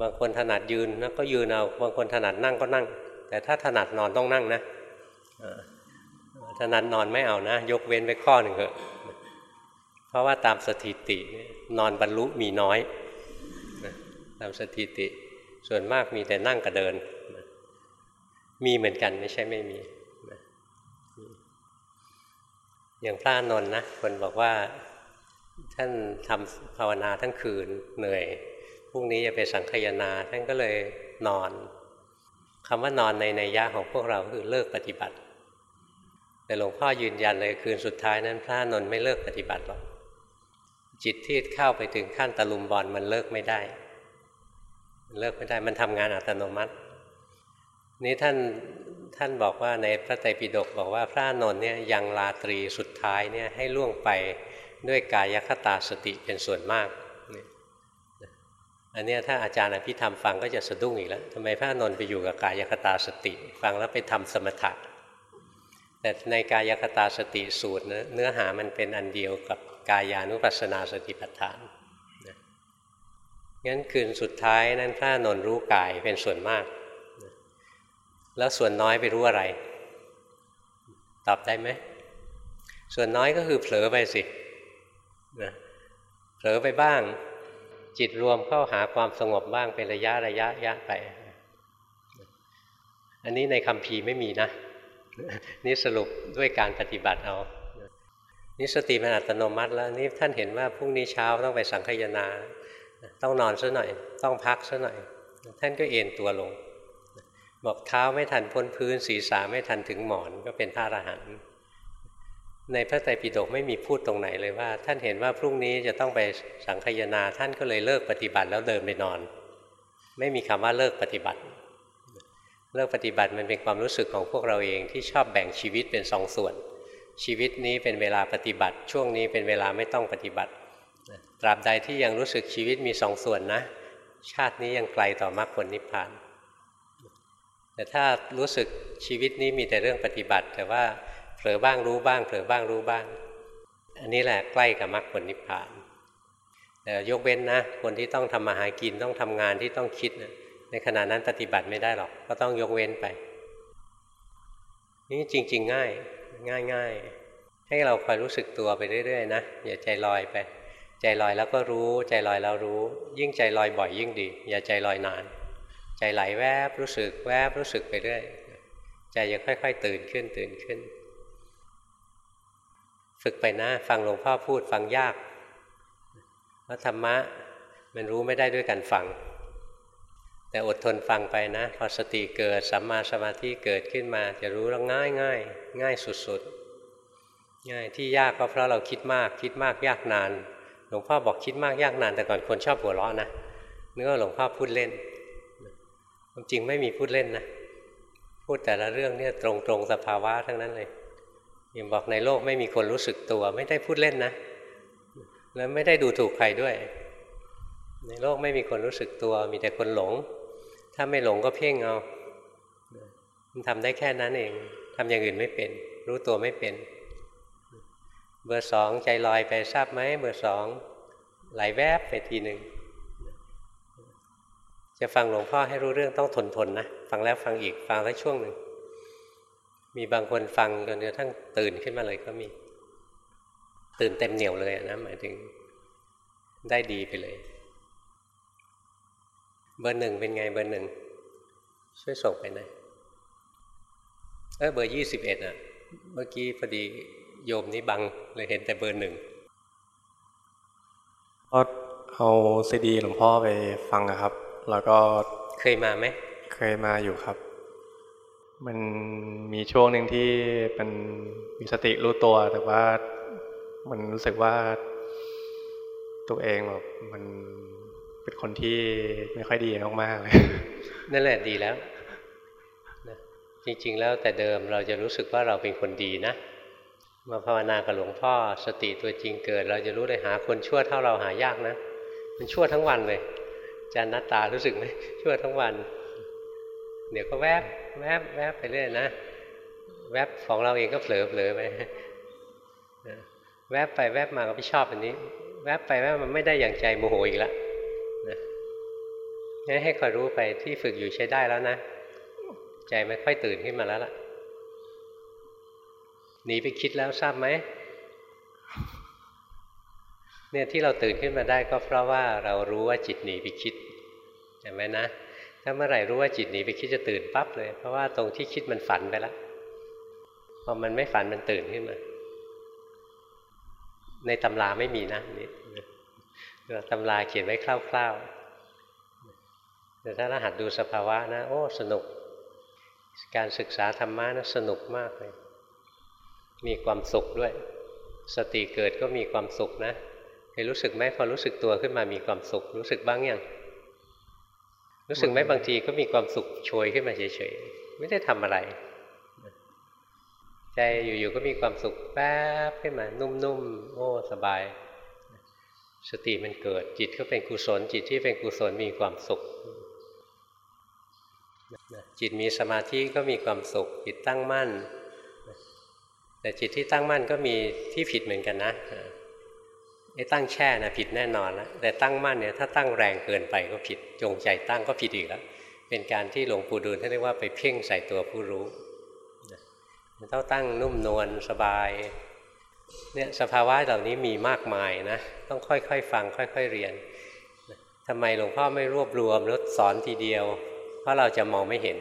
Speaker 1: บางคนถนัดยืนนะก็ยืนเอา บางคนถนัดนั่งก็นั่ง แต่ถ้าถนัดนอนต้องนั่งนะถนัดนอนไม่เอานะ ยกเว้นไปข้อหนึ่งเถอะ เพราะว่าตามสถิตินอนบรรลุมีน้อยตามสถิติส่วนมากมีแต่นั่งกับเดิน มีเหมือนกันไม่ใช่ไม่มี อย่างพระนนท์นะคนบอกว่าท่านทำภาวนาทั้งคืนเหนื่อยพรุ่งนี้จะไปสังคยนา ท่านก็เลยนอนคำว่านอนในในยะของพวกเราคือเลิกปฏิบัติ แต่หลวงพ่อยืนยันเลยคืนสุดท้ายนั้นพระนนท์ไม่เลิกปฏิบัติหรอก จิตที่เข้าไปถึงขั้นตะลุมบอลมันเลิกไม่ได้ มันเลิกไม่ได้มันทำงานอัตโนมัติ นี้ท่านท่านบอกว่าในพระไตรปิฎกบอกว่าพระนนท์เนี่ยยังลาตรีสุดท้ายเนี่ยให้ล่วงไปด้วยกายคตาสติเป็นส่วนมาก อันนี้ถ้าอาจารย์อภิธรรมฟังก็จะสะดุ้งอีกแล้วทำไมพระนนท์ไปอยู่กับกายคตาสติ ฟังแล้วไปทำสมถะแต่ในกายคตาสติสูตรเนื้อหามันเป็นอันเดียวกับ กายานุปัสสนาสติปัฏฐานงั้นคืนสุดท้ายนั้นพระนนรู้กายเป็นส่วนมาก แล้วส่วนน้อยไปรู้อะไร ตอบได้ไหม ส่วนน้อยก็คือเผลอไปสินะเผลอไปบ้าง จิตรวมเข้าหาความสงบบ้างเป็นระยะระยะยะไป อันนี้ในคำพีไม่มีนะ นี่สรุปด้วยการปฏิบัติเอา นี่สติมันอัตโนมัติแล้วนี่ท่านเห็นว่าพรุ่งนี้เช้าต้องไปสังคยนา ต้องนอนซะหน่อย ต้องพักซะหน่อย ท่านก็เอนตัวลง บอกเท้าไม่ทันพ้นพื้นศีรษะไม่ทันถึงหมอนก็เป็นพระหันในพระไตรปิฎกไม่มีพูดตรงไหนเลยว่า ท่านเห็นว่าพรุ่งนี้จะต้องไปสังคยนา ท่านก็เลยเลิกปฏิบัติแล้วเดินไปนอน ไม่มีคำว่าเลิกปฏิบัติ เลิกปฏิบัติมันเป็นความรู้สึกของพวกเราเองที่ชอบแบ่งชีวิตเป็นสองส่วน ชีวิตนี้เป็นเวลาปฏิบัติ ช่วงนี้เป็นเวลาไม่ต้องปฏิบัติ ตราบใดที่ยังรู้สึกชีวิตมีสองส่วนนะ ชาตินี้ยังไกลต่อมรรคผลนิพพาน แต่ถ้ารู้สึกชีวิตนี้มีแต่เรื่องปฏิบัติ แต่ว่าเผลอบ้างรู้บ้างเผลอบ้างรู้บ้าง อันนี้แหละใกล้กับมรรคผลนิพพานแต่ยกเว้นนะ คนที่ต้องทำมาหากินต้องทำงานที่ต้องคิดนะในขณะนั้นปฏิบัติไม่ได้หรอก ก็ต้องยกเว้นไป นี่จริง ๆ ง่าย ง่ายๆ ให้เราคอยรู้สึกตัวไปเรื่อยๆนะอย่าใจลอยไป ใจลอยแล้วก็รู้ ใจลอยแล้วรู้ ยิ่งใจลอยบ่อยยิ่งดี อย่าใจลอยนาน ใจไหลแวบรู้สึกแวบรู้สึกไปเรื่อยใจจะค่อย ๆ ตื่นขึ้นตื่นขึ้น ฝึกไปนะ ฟังหลวงพ่อพูดฟังยากเพราะธรรมะมันรู้ไม่ได้ด้วยการฟัง แต่อดทนฟังไปนะ พอสติเกิดสัมมาสมาธิเกิดขึ้นมา จะรู้แล้วง่ายง่ายง่ายสุดๆง่ายที่ยากก็เพราะเราคิดมาก คิดมากยากนาน หลวงพ่อบอกคิดมากยากนาน แต่ก่อนคนชอบหัวเราะนะนึกว่าหลวงพ่อพูดเล่นความจริงไม่มีพูดเล่นนะพูดแต่ละเรื่องเนี่ยตรงๆสภาวะทั้งนั้นเลยยังบอกในโลกไม่มีคนรู้สึกตัว ไม่ได้พูดเล่นนะ แล้วไม่ได้ดูถูกใครด้วย ในโลกไม่มีคนรู้สึกตัว มีแต่คนหลง ถ้าไม่หลงก็เพ่งเอามันทำได้แค่นั้นเองทำอย่างอื่นไม่เป็น รู้ตัวไม่เป็น เบอร์สองใจลอยไปทราบไหมเบอร์สองไหลแวบไปทีหนึ่งจะฟังหลวงพ่อให้รู้เรื่องต้องทนทนนะฟังแล้วฟังอีกฟังสักช่วงหนึ่งมีบางคนฟังจนกระทั่งตื่นขึ้นมาเลยก็มี ตื่นเต็มเหนียวเลยนะหมายถึงได้ดีไปเลย เบอร์หนึ่งเป็นไงเบอร์หนึ่งช่วยส่งไปหน่อยเออเบอร์ยี่สิบเอ็ดอะ เมื่อกี้พอดีโยมนี้บังเลยเห็นแต่เบอร์หนึ่ง
Speaker 2: ก็เอาซีดีหลวงพ่อไปฟังครับ แล้วก็
Speaker 1: เคยมาไหม
Speaker 2: เคยมาอยู่ครับ มันมีช่วงหนึ่งที่เป็นมีสติรู้ตัวแต่ว่ามันรู้สึกว่าตัวเองแบบมัน เป็นคนที่ไม่ค่อยดีมากๆเลย
Speaker 1: นั่นแหละดีแล้วจริงๆแล้วแต่เดิมเราจะรู้สึกว่าเราเป็นคนดีนะมาภาวนากับหลวงพ่อสติตัวจริงเกิด เราจะรู้เลยหาคนชั่วเท่าเราหายากนะ มันชั่วทั้งวันเลยจานนัตตารู้สึกไหมชั่วทั้งวัน เดี๋ยวก็แวบแวบแวบไปเรื่อยนะ แวบของเราเองก็เผลอเผลอไปแวบไปแวบมาก็ไม่ชอบอันนี้ แวบไปแวบมันไม่ได้อย่างใจโมโหอีกแล้ว นี่ให้คอยรู้ไปที่ฝึกอยู่ใช้ได้แล้วนะ ใจไม่ค่อยตื่นขึ้นมาแล้วล่ะหนีไปคิดแล้วทราบไหมเนี่ยที่เราตื่นขึ้นมาได้ก็เพราะว่าเรารู้ว่าจิตหนีไปคิดเห็นไหมนะ ถ้าเมื่อไหร่รู้ว่าจิตหนีไปคิดจะตื่นปั๊บเลย เพราะว่าตรงที่คิดมันฝันไปแล้วพอมันไม่ฝันมันตื่นขึ้นมา ในตำราไม่มีนะนี่ตำราเขียนไว้คร่าวๆ แต่ถ้ารหัดดูสภาวะนะ โอ้ สนุก การศึกษาธรรมะนะสนุกมากเลย มีความสุขด้วย สติเกิดก็มีความสุขนะเคยรู้สึกไหมพอรู้สึกตัวขึ้นมามีความสุข รู้สึกบ้างยังรู้สึกไหมบางทีก็มีความสุขโชยขึ้นมาเฉยๆไม่ได้ทำอะไร ใจอยู่ๆก็มีความสุขแป๊บขึ้นมา นุ่มๆโอ้สบาย สติมันเกิดจิตก็เป็นกุศลจิตที่เป็นกุศลมีความสุข จิตมีสมาธิก็มีความสุข จิตตั้งมั่น แต่จิตที่ตั้งมั่นก็มีที่ผิดเหมือนกันนะไอ้ตั้งแช่นะผิดแน่นอนแล้วแต่ตั้งมั่นเนี่ยถ้าตั้งแรงเกินไปก็ผิดจงใจตั้งก็ผิดอีกแล้วเป็นการที่หลวงปู่ดูลท่านเรียกว่าไปเพ่งใส่ตัวผู้รู้มันต้องตั้งนุ่มนวลสบายเนี่ยสภาวะเหล่านี้มีมากมายนะต้องค่อยๆ ฟังค่อย ๆ เรียนทำไมหลวงพ่อไม่รวบรวมแล้วสอนทีเดียว ราะเราจะมองไม่เห็น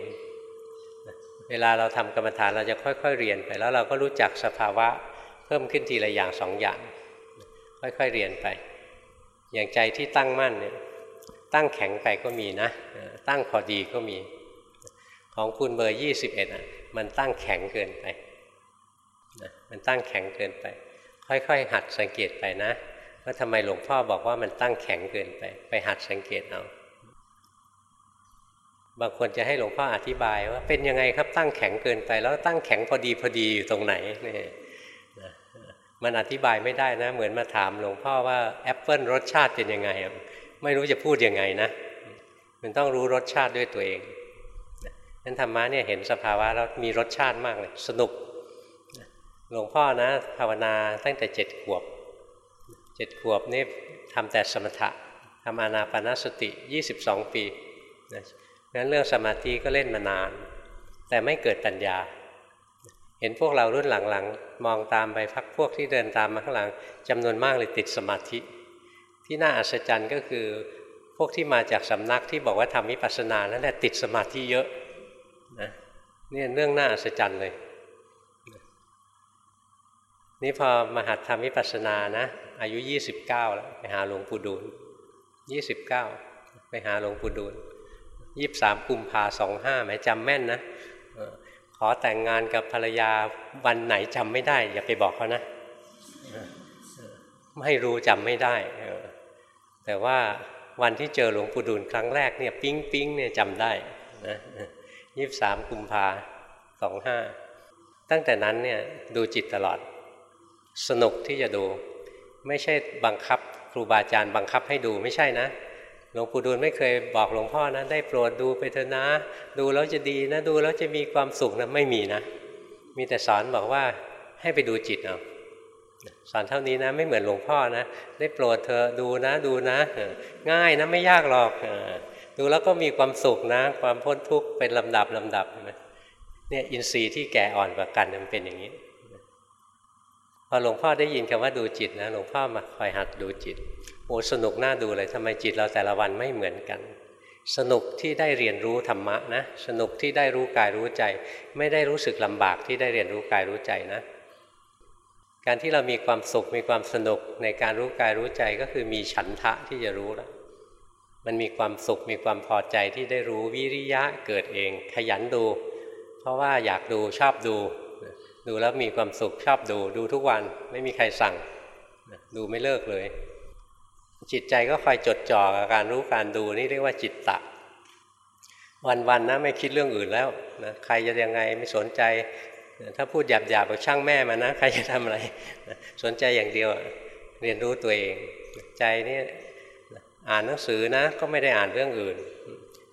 Speaker 1: เวลาเราทำกรรมฐานเราจะค่อย ๆ เรียนไป แล้วเราก็รู้จักสภาวะเพิ่มขึ้นทีละอย่างสองอย่าง ค่อยๆเรียนไป อย่างใจที่ตั้งมั่นเนี่ยตั้งแข็งไปก็มีนะ ตั้งพอดีก็มี ของคุณเบอร์ยี่สิบเอ็ดอะมันตั้งแข็งเกินไปนะมันตั้งแข็งเกินไป ค่อยๆ หัดสังเกตไปนะว่าทำไมหลวงพ่อบอกว่ามันตั้งแข็งเกินไป ไปหัดสังเกตเอา บางคนจะให้หลวงพ่ออธิบายว่าเป็นยังไงครับตั้งแข็งเกินไป แล้วตั้งแข็งพอดีพอดีอยู่ตรงไหนนี่มันอธิบายไม่ได้นะ เหมือนมาถามหลวงพ่อว่าแอปเปิลรสชาติเป็นยังไงไม่รู้จะพูดยังไงนะ มันต้องรู้รสชาติด้วยตัวเองนั้นธรรมะเนี่ยเห็นสภาวะแล้วมีรสชาติมากเลยสนุกหลวงพ่อนะภาวนาตั้งแต่เจ็ดขวบเจ็ดขวบนี่ทำแต่สมถะทำอานาปนาสติ 22 ปีนะ งั้นเรื่องสมาธิก็เล่นมานาน แต่ไม่เกิดปัญญา เห็นพวกเรารุ่นหลังๆ มองตามไปพักพวกที่เดินตามมาข้างหลังจำนวนมากเลยติดสมาธิ ที่น่าอัศจรรย์ก็คือพวกที่มาจากสำนักที่บอกว่าทำวิปัสสนานั่นแหละติดสมาธิเยอะนะนี่เรื่องน่าอัศจรรย์เลยนี่พอมาหัดทำวิปัสสนานะ อายุ 29 แล้ว ไปหาหลวงปู่ดูล29 ไปหาหลวงปู่ดูล 23กุมภาสองห้าหมายจำแม่นนะขอแต่งงานกับภรรยาวันไหนจำไม่ได้ อย่าไปบอกเขานะ ไม่รู้จำไม่ได้ แต่ว่าวันที่เจอหลวงปู่ดูลครั้งแรกเนี่ยปิ๊งปิ๊งเนี่ยจำได้นะยี่สามกุมภาสองห้าตั้งแต่นั้นเนี่ยดูจิตตลอด สนุกที่จะดู ไม่ใช่บังคับครูบาอาจารย์บังคับให้ดูไม่ใช่นะ หลวงปู่ดูลไม่เคยบอกหลวงพ่อนะได้โปรดดูไปเถอะนะ ดูแล้วจะดีนะดูแล้วจะมีความสุขนะไม่มีนะ มีแต่สอนบอกว่าให้ไปดูจิตเอาสอนเท่านี้นะ ไม่เหมือนหลวงพ่อนะ ได้โปรดเธอดูนะดูนะ ง่ายนะไม่ยากหรอกดูแล้วก็มีความสุขนะ ความพ้นทุกข์เป็นลำดับลำดับเนี่ยอินทรีย์ที่แก่อ่อนกว่ากันมันเป็นอย่างนี้พอหลวงพ่อได้ยินคำว่าดูจิตนะหลวงพ่อมาคอยหัดดูจิต โอ้สนุกน่าดูเลยทำไมจิตเราแต่ละวันไม่เหมือนกัน สนุกที่ได้เรียนรู้ธรรมะนะสนุกที่ได้รู้กายรู้ใจ ไม่ได้รู้สึกลำบากที่ได้เรียนรู้กายรู้ใจนะ การที่เรามีความสุขมีความสนุกในการรู้กายรู้ใจก็คือมีฉันทะที่จะรู้แล้วมันมีความสุขมีความพอใจที่ได้รู้วิริยะเกิดเอง ขยันดู เพราะว่าอยากดูชอบดู ดูแล้วมีความสุขชอบดูดูทุกวันไม่มีใครสั่ง ดูไม่เลิกเลย จิตใจก็คอยจดจ่อกับการรู้การดูนี่เรียกว่าจิตตะ วันๆนะไม่คิดเรื่องอื่นแล้วนะใครจะยังไงไม่สนใจ ถ้าพูดหยาบๆแบบช่างแม่มานะใครจะทำอะไร สนใจอย่างเดียวเรียนรู้ตัวเอง ใจนี่อ่านหนังสือนะก็ไม่ได้อ่านเรื่องอื่น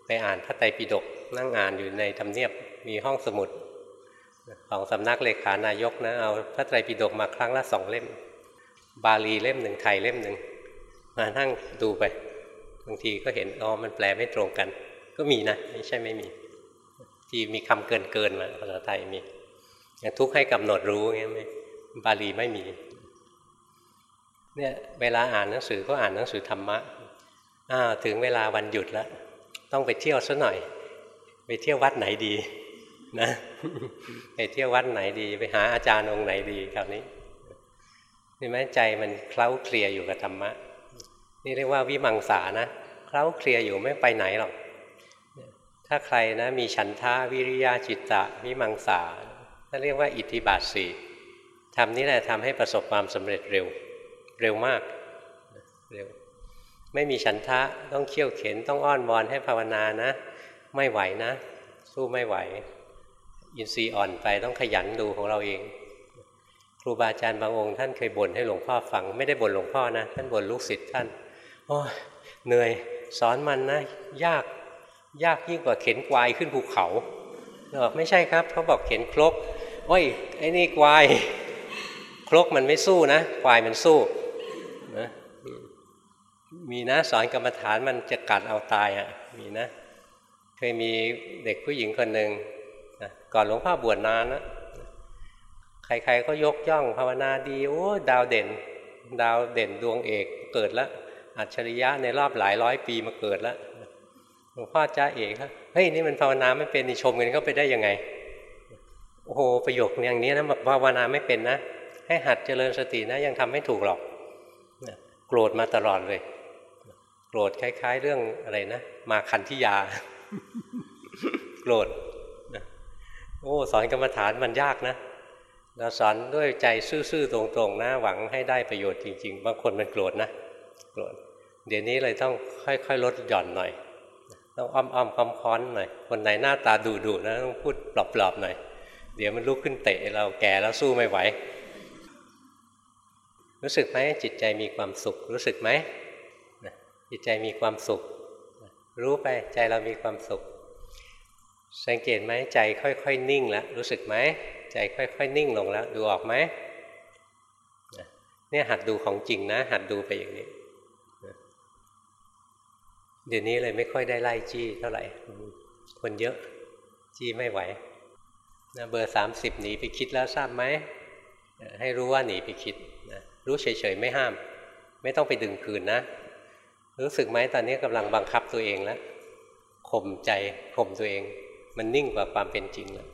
Speaker 1: ไปอ่านพระไตรปิฎกนั่งอ่านอยู่ในทำเนียบมีห้องสมุดของสำนักเลขานายกนะเอาพระไตรปิฎกมาครั้งละสองเล่ม บาลีเล่มหนึ่งไทยเล่มหนึ่ง มานั่งดูไปบางทีก็เห็นอ๋อมันแปลไม่ตรงกัน ก็มีนะไม่ใช่ไม่มี ที่มีคำเกินเกินมาภาษาไทยมีอย่างทุกข์ให้กำหนดรู้เงี้ยไม่บาลีไม่มีเนี่ยเวลาอ่านหนังสือก็อ่านหนังสือธรรมะอ้าถึงเวลาวันหยุดแล้ว ต้องไปเที่ยวซะหน่อย ไปเที่ยววัดไหนดีนะไปเที่ยววัดไหนดี ไปหาอาจารย์องค์ไหนดีคราวนี้เห็นไหมใจมันเคล้าเคลียอยู่กับธรรมะ นี่เรียกว่าวิมังสานะเคล้าเคลียอยู่ไม่ไปไหนหรอก ถ้าใครนะมีฉันทาวิริยะจิตตะวิมังสาถ้าเรียกว่าอิทธิบาทสี่ทำนี้แหละทำให้ประสบความสำเร็จเร็ว เร็วมากเร็วไม่มีฉันทะต้องเขี่ยวเข็นต้องอ้อนวอนให้ภาวนานะ ไม่ไหวนะ สู้ไม่ไหว อินทรีย์อ่อนไปต้องขยันดูของเราเอง ครูบาอาจารย์บางองค์ท่านเคยบ่นให้หลวงพ่อฟัง ไม่ได้บ่นหลวงพ่อนะ ท่านบ่นลูกศิษย์ท่าน โอ้ยเหนื่อยสอนมันนะ ยากยากยิ่งกว่าเข็นควายขึ้นภูเขาบอกไม่ใช่ครับเขาบอกเข็นครกโอ้ยไอ้นี่ควายครกมันไม่สู้นะควายมันสู้นะมีนะสอนกรรมฐานมันจะกัดเอาตายอะ่ะมีนะ เคยมีเด็กผู้หญิงคนหนึ่งนะก่อนหลวงพ่อบวชนานนะใครๆก็ยกย่องภาวนาดีโอ้ดาวเด่น ดาวเด่นดวงเอกเกิดแล้ว อัจฉริยะในรอบหลายร้อยปีมาเกิดแล้วหลวงพ่อจ้าเอกครับเฮ้ยนี่มันภาวนาไม่เป็นนี่ชมกันเขาไปได้ยังไง โอ้โหประโยคอย่างนี้นะภาวนาไม่เป็นนะ ให้หัดเจริญสตินะ ยังทำไม่ถูกหรอกโกรธมาตลอดเลย โกรธคล้าย ๆ เรื่องอะไรนะมาคันธิยา โกรธโอ้สอนกรรมฐานมันยากนะเราสอนด้วยใจซื่อๆตรงๆนะหวังให้ได้ประโยชน์จริง ๆ บางคนมันโกรธนะโกรธ เดี๋ยวนี้เลยต้องค่อยๆลดหย่อนหน่อย ต้องอ้อมๆค้อมๆหน่อย คนไหนหน้าตาดุๆนะต้องพูดปลอบๆหน่อย เดี๋ยวมันลุกขึ้นเตะเราแก่แล้วสู้ไม่ไหว รู้สึกไหมจิตใจมีความสุข รู้สึกไหมจิตใจมีความสุข รู้ไปใจเรามีความสุข สังเกตไหมใจค่อยๆนิ่งแล้วรู้สึกไหมใจค่อยๆนิ่งลงแล้ว ดูออกไหมเนี่ยหัดดูของจริงนะ หัดดูไปอย่างนี้ เดี๋ยวนี้เลยไม่ค่อยได้ไล่จี้เท่าไหร่ คนเยอะจี้ไม่ไหวนะเบอร์สามสิบหนีไปคิดแล้วทราบไหม ให้รู้ว่าหนีไปคิดนะรู้เฉยๆไม่ห้าม ไม่ต้องไปดึงคืนนะ รู้สึกไหมตอนนี้กำลังบังคับตัวเองแล้วข่มใจข่มตัวเอง มันนิ่งกว่าความเป็นจริงแล้ว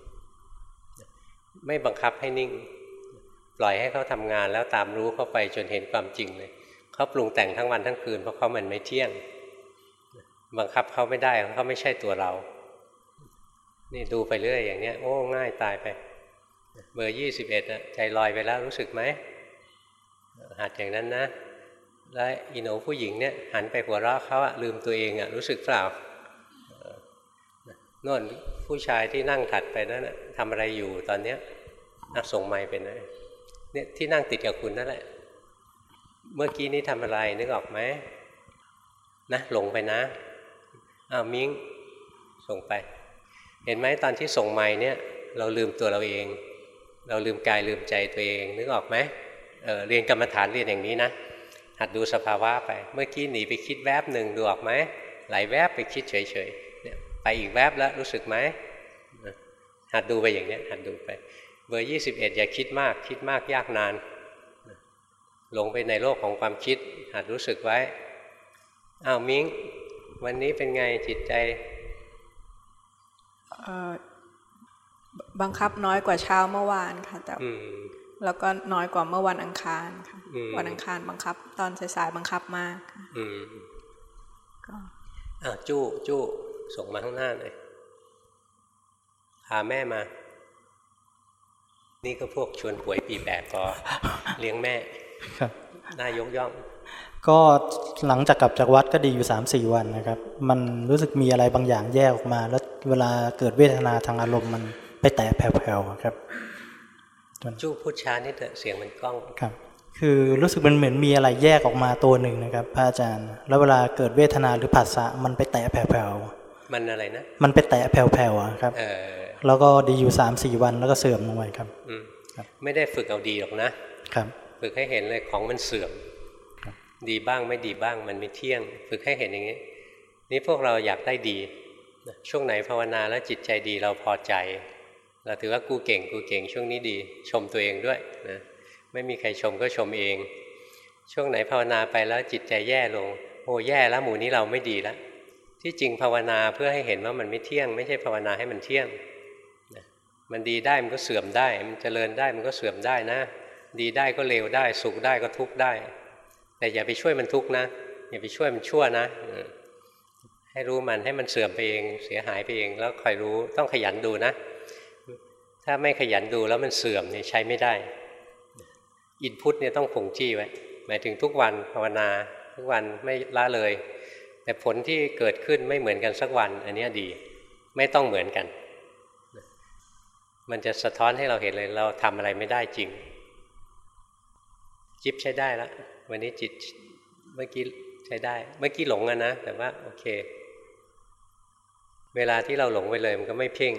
Speaker 1: ไม่บังคับให้นิ่ง ปล่อยให้เขาทำงานแล้วตามรู้เข้าไปจนเห็นความจริงเลยเขาปรุงแต่งทั้งวันทั้งคืนเพราะเขามันไม่เที่ยง บังคับเขาไม่ได้เขาไม่ใช่ตัวเรา นี่ดูไปเรื่อยอย่างเนี้ย โอ้ง่ายตายไป เบอร์ยี่สิบเอ็ดใจลอยไปแล้วรู้สึกไหมหัดอย่างนั้นนะ แล้วอีโนผู้หญิงเนี่ยหันไปหัวเราะเขาอะลืมตัวเองอะรู้สึกเปล่าโน่นผู้ชายที่นั่งถัดไปนั่นทำอะไรอยู่ตอนเนี้ยนักส่งไม้เป็นไงเนี่ยที่นั่งติดกับคุณนั่นแหละ เมื่อกี้นี้ทำอะไรนึกออกไหมนะหลงไปนะ อ้าวมิ้งส่งไป เห็นไหมตอนที่ส่งไม้เนี่ย เราลืมตัวเราเอง เราลืมกายลืมใจตัวเอง นึกออกไหมเเรียนกรรมฐานเรียนอย่างนี้นะ หัดดูสภาวะไป เมื่อกี้หนีไปคิดแวบหนึ่งดูออกไหมไหลแวบไปคิดเฉยๆเนี่ยไปอีกแวบแล้วรู้สึกไหมหัดดูไปอย่างนี้หัดดูไป เบอร์ยี่สิบเอ็ดอย่าคิดมากคิดมากยากนานหลงไปในโลกของความคิดหัดรู้สึกไว้อ้าวมิ้ง วันนี้เป็นไงจิตใจ
Speaker 3: บังคับน้อยกว่าเช้าเมื่อวานค่ะ แต่แล้วก็น้อยกว่าเมื่อวันอังคารค่ะ วันอังคารบังคับ ตอนสายๆบังคับมากก็
Speaker 1: อ้าวจู้จู้ส่งมาข้างหน้าหน่อยพาแม่มา นี่ก็พวกชวนป่วยปีแบบพอเลี้ยงแม่น่ายกย่อง
Speaker 4: ก็หลังจากกลับจากวัดก็ดีอยู่สามสี่วันนะครับ มันรู้สึกมีอะไรบางอย่างแยกออกมา แล้วเวลาเกิดเวทนาทางอารมณ์มันไปแตะแผ่วๆครับ
Speaker 1: จู้พูดช้านี่เถอะเสียงมันกล้อง
Speaker 4: ครับ คือรู้สึกมันเหมือนมีอะไรแยกออกมาตัวหนึ่งนะครับ พระอาจารย์ แล้วเวลาเกิดเวทนาหรือผัสสะมันไปแตะแผ่ว
Speaker 1: ๆมันอะไรนะ
Speaker 4: มันไปแตะแผ่วๆครับแล้วก็ดีอยู่สามสี่วันแล้วก็เสื่อมลงไปครับ
Speaker 1: ไม่ได้ฝึกเอาดีหรอกนะครับ ฝึกให้เห็นเลยของมันเสื่อม ดีบ้างไม่ดีบ้างมันไม่เที่ยง ฝึกให้เห็นอย่างนี้ นี่พวกเราอยากได้ดี ช่วงไหนภาวนาแล้วจิตใจดีเราพอใจ เราถือว่ากูเก่งกูเก่งช่วงนี้ดี ชมตัวเองด้วยนะไม่มีใครชมก็ชมเอง ช่วงไหนภาวนาไปแล้วจิตใจแย่ลงโอ้แย่แล้วหมู่นี้เราไม่ดีแล้วที่จริงภาวนาเพื่อให้เห็นว่ามันไม่เที่ยง ไม่ใช่ภาวนาให้มันเที่ยงมันดีได้มันก็เสื่อมได้ มันเจริญได้มันก็เสื่อมได้นะ ดีได้ก็เลวได้ สุขได้ก็ทุกข์ได้ แต่อย่าไปช่วยมันทุกข์นะ อย่าไปช่วยมันชั่วนะให้รู้มันให้มันเสื่อมไปเองเสียหายไปเอง แล้วคอยรู้ต้องขยันดูนะ ถ้าไม่ขยันดูแล้วมันเสื่อมเนี่ยใช้ไม่ได้อินพุตเนี่ยต้องผงจี้ไว้หมายถึงทุกวันภาวนา ทุกวันไม่ละเลย แต่ผลที่เกิดขึ้นไม่เหมือนกันสักวัน อันนี้ดีไม่ต้องเหมือนกัน มันจะสะท้อนให้เราเห็นเลย เราทำอะไรไม่ได้จริง จิบใช้ได้แล้ว วันนี้จิตเมื่อกี้ใช้ได้ เมื่อกี้หลงอะนะ แต่ว่าโอเค เวลาที่เราหลงไปเลยมันก็ไม่เพ่ง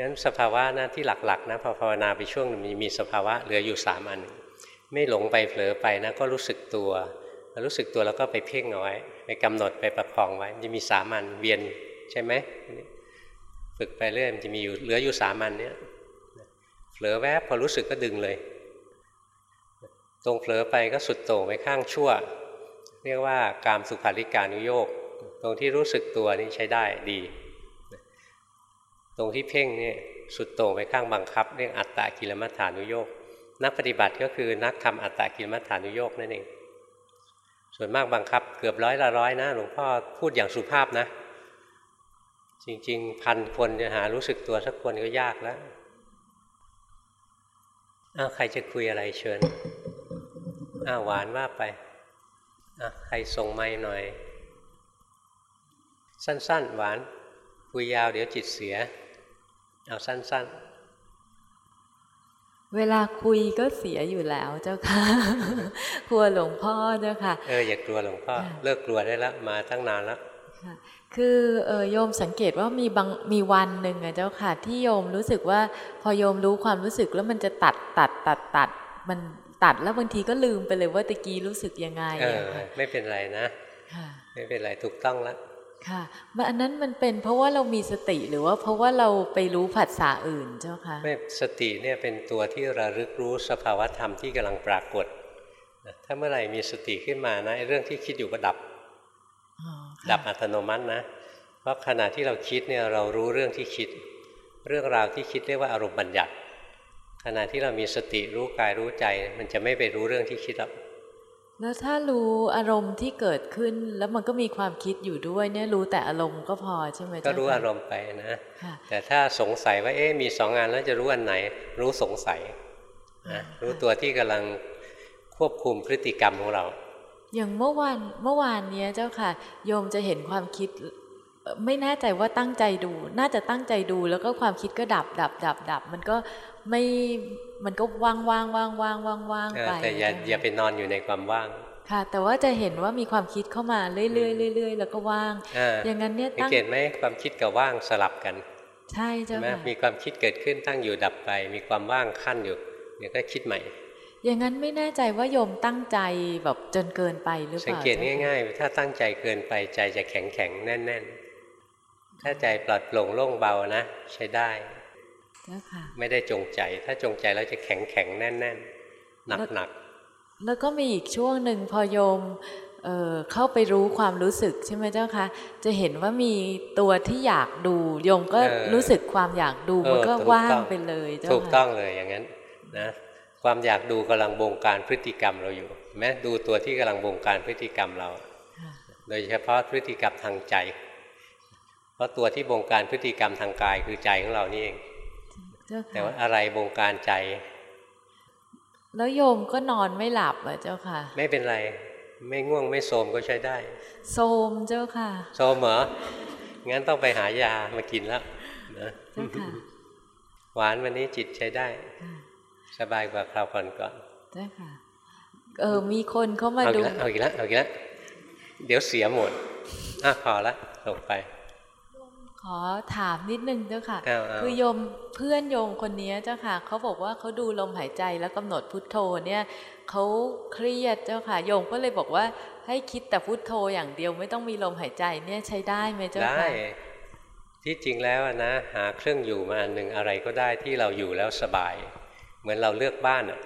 Speaker 1: งั้นสภาวะนะที่หลักๆนะพอภาวนาไปช่วงมีมีสภาวะเหลืออยู่สามอัน ไม่หลงไปเผลอไปนะก็รู้สึกตัวรู้สึกตัวแล้วก็ไปเพ่งเอาไว้ไปกำหนดไปประคองไว้จะมีสามอันเวียนใช่ไหมฝึกไปเรื่อยมันจะมีอยู่เหลืออยู่สามันเนี่ยเผลอแวบพอรู้สึกก็ดึงเลย ตรงเผลอไปก็สุดโต่งไปข้างชั่ว เรียกว่ากามสุขาริการุโยกตรงที่รู้สึกตัวนี่ใช้ได้ดี ตรงที่เพ่งนี่สุดโต่งไปข้างบังคับ เรียกอัตตะกิลมัฏฐานุโยกนักปฏิบัติก็คือนักทำอัตตะกิลมัฏฐานุโยกนั่นเอง ส่วนมากบังคับเกือบร้อยละร้อยนะหลวงพ่อพูดอย่างสุภาพนะ จริงๆ พันคนจะหารู้สึกตัวสักคนก็ยากแล้วอ้าวใครจะคุยอะไรเชิญ อ้าวหวานว่าไปอะใครส่งไม้หน่อย สั้น ๆ หวาน คุยยาวเดี๋ยวจิตเสีย เอาสั้น
Speaker 5: ๆ เวลาคุยก็เสียอยู่แล้วเจ้าค่ะกลัวหลวงพ่อเจ้าค่ะ
Speaker 1: เอออย่ากลัวหลวงพ่อ เลิกกลัวได้แล้วมาตั้งนานแล้ว
Speaker 5: คือเออโยมสังเกตว่ามีบางมีวันหนึ่งอะเจ้าค่ะ ที่โยมรู้สึกว่าพอโยมรู้ความรู้สึกแล้วมันจะตัดตัดตัดตัดมัน ตัดแล้วบางทีก็ลืมไปเลยว่าตะกี้รู้สึกยังไง
Speaker 1: เออไม่เป็นไรนะไม่เป็นไรถูกต้องแล้ว
Speaker 5: ค่ะมันอันนั้นมันเป็นเพราะว่าเรามีสติหรือว่าเพราะว่าเราไปรู้ผัสสะอื่นเจ้าค่ะ
Speaker 1: ไม่สติเนี่ยเป็นตัวที่ระลึกรู้สภาวธรรมที่กำลังปรากฏ ถ้าเมื่อไหร่มีสติขึ้นมานะเรื่องที่คิดอยู่ก็ดับ ดับอัตโนมัตินะ เพราะขณะที่เราคิดเนี่ยเรารู้เรื่องที่คิด เรื่องราวที่คิดเรียกว่าอารมณ์บัญญัติ ขณะที่เรามีสติรู้กายรู้ใจ มันจะไม่ไปรู้เรื่องที่คิดหรอก
Speaker 5: แล้วถ้ารู้อารมณ์ที่เกิดขึ้นแล้วมันก็มีความคิดอยู่ด้วยเนี่ยรู้แต่อารมณ์ก็พอใช่ไหม
Speaker 1: ก็รู้อารมณ์ไปนะแต่ถ้าสงสัยว่าเอ๊ะมีสองงานแล้วจะรู้อันไหน รู้สงสัยนะรู้ตัวที่กำลังควบคุมพฤติกรรมของเรา
Speaker 5: อย่างเมื่อวานเมื่อวานเนี้ยเจ้าค่ะ โยมจะเห็นความคิด ไม่แน่ใจว่าตั้งใจดู น่าจะตั้งใจดูแล้วก็ความคิดก็ดับดับดับดับ มันก็ ไม่มันก็ว่างว่างว่างว่างว่างว่างไป
Speaker 1: แต่อย่าอย่าไปนอนอยู่ในความว่าง
Speaker 5: ค่ะ แต่ว่าจะเห็นว่ามีความคิดเข้ามาเรื่อยๆเรื่อยๆแล้วก็ว่าง อย่างนั้นเนี่ย
Speaker 1: ตั้งเห็นไหมความคิดกับว่างสลับกัน
Speaker 5: ใช่เจ้าค่ะ
Speaker 1: มีความคิดเกิดขึ้นตั้งอยู่ดับไป มีความว่างขั้นอยู่เดี๋ยวก็คิดใหม่
Speaker 5: อย่างนั้นไม่แน่ใจว่าโยมตั้งใจแบบจนเกินไปหรือเปล่าสั
Speaker 1: งเกตง่าย ๆ ถ้าตั้งใจเกินไปใจจะแข็งแข็งแน่น ๆ ถ้าใจปลอดโปร่งโล่งเบานะ ใช้ได้ ไม่ได้จงใจ ถ้าจงใจแล้วจะแข็งแข็งแน่นๆหนักหนัก
Speaker 5: แล้วก็มีอีกช่วงหนึ่งพอโยมเเข้าไปรู้ความรู้สึกใช่ไหมเจ้าคะจะเห็นว่ามีตัวที่อยากดูโยมก็รู้สึกความอยากดูมันก็ว่างไปเลยเจ้าค่ะ
Speaker 1: ถูกต้องเลยอย่างนั้นนะความอยากดูกำลังบงการพฤติกรรมเราอยู่แม้ดูตัวที่กำลังบงการพฤติกรรมเรา โดยเฉพาะพฤติกรรมทางใจ เพราะตัวที่บงการพฤติกรรมทางกายคือใจของเรานี่เอง แต่ว่าอะไรบงการใจ
Speaker 5: แล้วโยมก็นอนไม่หลับอะเจ้าค่ะ
Speaker 1: ไม่เป็นไร ไม่ง่วงไม่โสมก็ใช้ได้
Speaker 5: โสมเจ้าค่ะ
Speaker 1: โสมเหรอ งั้นต้องไปหายามากินแล้วนะ
Speaker 5: เจ้าค่ะ
Speaker 1: หวานวันนี้จิตใช้ได้ สบายกว่าคราวก่อนก่อน
Speaker 5: เจ้าค่ะ เออ มีคนเขามา
Speaker 1: เอาอี
Speaker 5: ดู
Speaker 1: กแล้วเอาอีกแล้วเอาอีกแล้ว เดี๋ยวเสียหมดอะพอละส่งไป
Speaker 5: ขอถามนิดนึงเจ้าค่ะ
Speaker 1: เอาเอา
Speaker 5: คือโยมเพื่อนโยมคนนี้เจ้าค่ะเขาบอกว่าเขาดูลมหายใจแล้วกำหนดพุทโธเนี่ยเขาเครียดเจ้าค่ะ โยมก็เลยบอกว่าให้คิดแต่พุทโธอย่างเดียวไม่ต้องมีลมหายใจเนี่ยใช้ได้ไหมเจ้า
Speaker 1: ได้
Speaker 5: ค่ะ
Speaker 1: ที่จริงแล้วอะนะหาเครื่องอยู่มาอันหนึ่งอะไรก็ได้ที่เราอยู่แล้วสบาย เหมือนเราเลือกบ้านอะ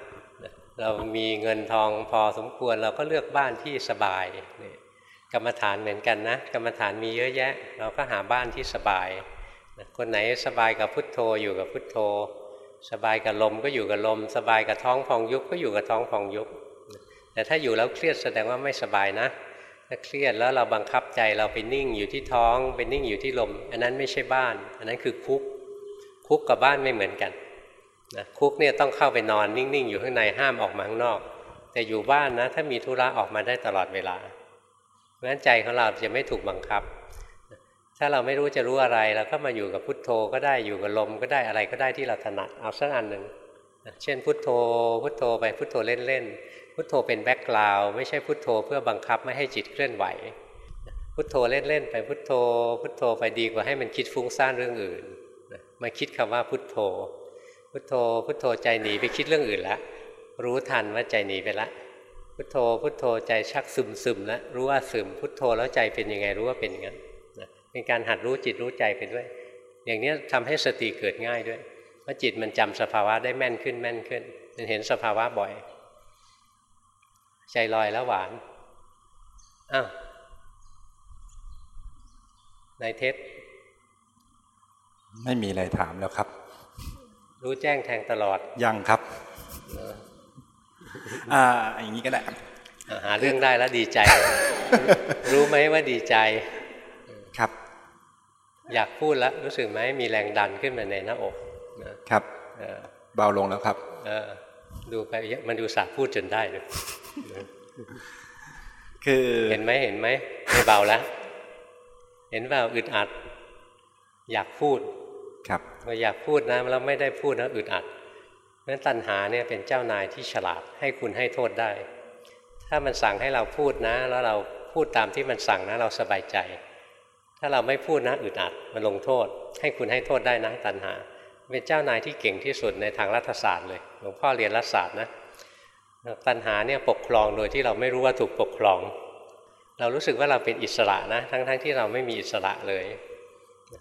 Speaker 1: เรามีเงินทองพอสมควรเราก็เลือกบ้านที่สบายนี่ กรรมฐานเหมือนกันนะ กรรมฐานมีเยอะแยะ เราก็หาบ้านที่สบาย คนไหนสบายกับพุทโธอยู่กับพุทโธ สบายกับลมก็อยู่กับลม สบายกับท้องพองยุบก็อยู่กับท้องพองยุบแต่ถ้าอยู่แล้วเครียดแสดงว่าไม่สบายนะถ้าเครียดแล้วเราบังคับใจเราไปนิ่งอยู่ที่ท้องไปนิ่งอยู่ที่ลม อันนั้นไม่ใช่บ้าน อันนั้นคือคุก คุกกับบ้านไม่เหมือนกันนะคุกเนี่ยต้องเข้าไปนอนนิ่งๆ อยู่ข้างในห้ามออกมาข้างนอก แต่อยู่บ้านนะ ถ้ามีธุระออกมาได้ตลอดเวลา ราะฉะนั้นใจของเราจะไม่ถูกบังคับ ถ้าเราไม่รู้จะรู้อะไรเราก็มาอยู่กับพุทโธก็ได้อยู่กับลมก็ได้อะไรก็ได้ที่เราถนัดเอาสักอันหนึ่งเช่นพุทโธ พุทโธไปพุทโธเล่นๆพุทโธเป็น background ไม่ใช่พุทโธเพื่อบังคับไม่ให้จิตเคลื่อนไหว พุทโธเล่นๆไปพุทโธ พุทโธไปดีกว่าให้มันคิดฟุ้งซ่านเรื่องอื่นมาคิดคำว่าพุทโธ พุทโธ พุทโธใจหนีไปคิดเรื่องอื่นแล้วรู้ทันว่าใจหนีไปแล้ว พุทโธพุทโธใจชักซึมซึมแล้วรู้ว่าซึมพุทโธแล้วใจเป็นยังไงรู้ว่าเป็นอย่างนั้นนะเป็นการหัดรู้จิตรู้ใจไปด้วย อย่างนี้ทำให้สติเกิดง่ายด้วยเพราะจิตมันจำสภาวะได้แม่นขึ้นแม่นขึ้น มันเห็นสภาวะบ่อย ใจลอยแล้วหวานอ้าวนายเทศ
Speaker 6: ไม่มีอะไรถามแล้วครับ
Speaker 1: รู้แจ้งแทงตลอด
Speaker 6: ยังครับ อ่าอย่างนี้ก็ได้
Speaker 1: อะหาเรื่องได้แล้วดีใจ รู้ไหมว่าดีใจ
Speaker 6: ครับ
Speaker 1: อยากพูดแล้วรู้สึกไหมมีแรงดันขึ้นมาในหน้าอกนะครับเออ
Speaker 6: เบาลงแล้วครับ
Speaker 1: เออดูไปมันดูสาพูดจนได้เลย
Speaker 6: คือ
Speaker 1: เห็นไหมเห็นไหมไม่เบาแล้ว เห็นเปล่าอึดอัด อยากพูด
Speaker 6: ครับ
Speaker 1: พออยากพูดนะแล้วไม่ได้พูดนะอึดอัดเพราะฉะ นั้นตัณหาเนี่ยเป็นเจ้านายที่ฉลาดให้คุณให้โทษได้ ถ้ามันสั่งให้เราพูดนะ แล้วเราพูดตามที่มันสั่งนะเราสบายใจ ถ้าเราไม่พูดนะอึดอัดมันลงโทษ ให้คุณให้โทษได้นะตัณหา เป็นเจ้านายที่เก่งที่สุดในทางรัฐศาสตร์เลยหลวงพ่อเรียนรัฐศาสตร์นะตัณหาเนี่ยปกครองโดยที่เราไม่รู้ว่าถูกปกครอง เรารู้สึกว่าเราเป็นอิสระนะ ทั้งๆทที่เราไม่มีอิสระเลย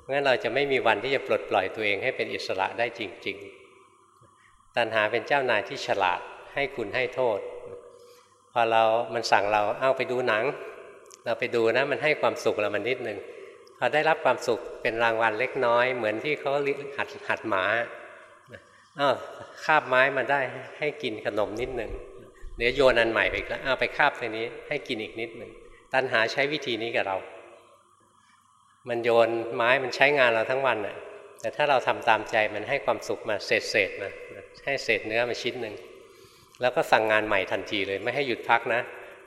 Speaker 1: เพราะงั้นเราจะไม่มีวันที่จะปลดปล่อยตัวเองให้เป็นอิสระได้จริง ๆ ตัณหาเป็นเจ้านายที่ฉลาดให้คุณให้โทษ พอเรา มันสั่งเราเอาไปดูหนัง เราไปดูนะมันให้ความสุขเรามันนิดหนึ่งพอได้รับความสุขเป็นรางวัลเล็กน้อย เหมือนที่เขาหัดหัดหมาอ้าวคาบไม้มาได้ให้กินขนมนิดหนึ่งเดี๋ยวโยนอันใหม่ไปอีกแล้วเอาไปคาบตัวนี้ให้กินอีกนิดหนึ่งตัณหาใช้วิธีนี้กับเรา มันโยนไม้มันใช้งานเราทั้งวันน่ะแต่ถ้าเราทำตามใจมันให้ความสุขมาเศษเศษมา ให้เศษเนื้อมาชิ้นหนึ่งแล้วก็สั่งงานใหม่ทันทีเลยไม่ให้หยุดพักนะ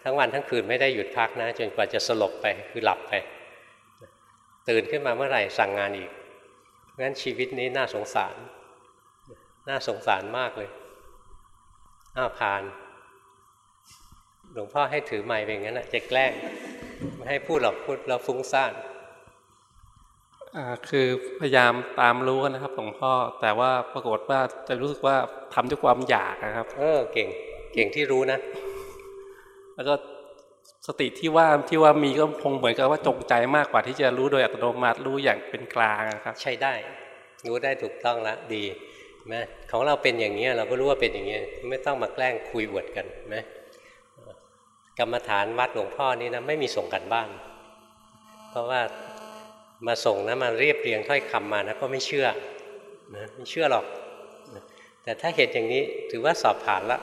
Speaker 1: ทั้งวันทั้งคืนไม่ได้หยุดพักนะ จนกว่าจะสลบไปคือหลับไป ตื่นขึ้นมาเมื่อไหร่สั่งงานอีกงั้นชีวิตนี้น่าสงสาร น่าสงสารมากเลยอ้าวผ่าน หลวงพ่อให้ถือไม้เป็นงั้นแหละจะแกล้งไม่ให้พูดหรอกพูดแล้วฟุ้งซ่าน
Speaker 7: คือพยายามตามรู้นะครับหลวงพ่อ แต่ว่าปรากฏว่าจะรู้สึกว่าทำด้วยความอยากนะครับ
Speaker 1: เออเก่งเก่งที่รู้นะ
Speaker 7: แล้วก็สติที่ว่าที่ว่ามีก็คงเหมือนกับว่าจงใจมากกว่าที่จะรู้โดยอัตโนมัติรู้อย่างเป็นกลางนะครับ
Speaker 1: ใช่ได้ รู้ได้ถูกต้องแล้วดีไหมของเราเป็นอย่างนี้ยเราก็รู้ว่าเป็นอย่างนี้ยไม่ต้องมาแกล้งคุยอวดกันไหมกรรมฐานวัดหลวงพ่อนี่นะไม่มีส่งกันบ้าน เพราะว่า มาส่งนะมาเรียบเรียงถ้อยคำมานะก็ไม่เชื่อนะไม่เชื่อหรอกนะแต่ถ้าเห็นอย่างนี้ถือว่าสอบผ่านละ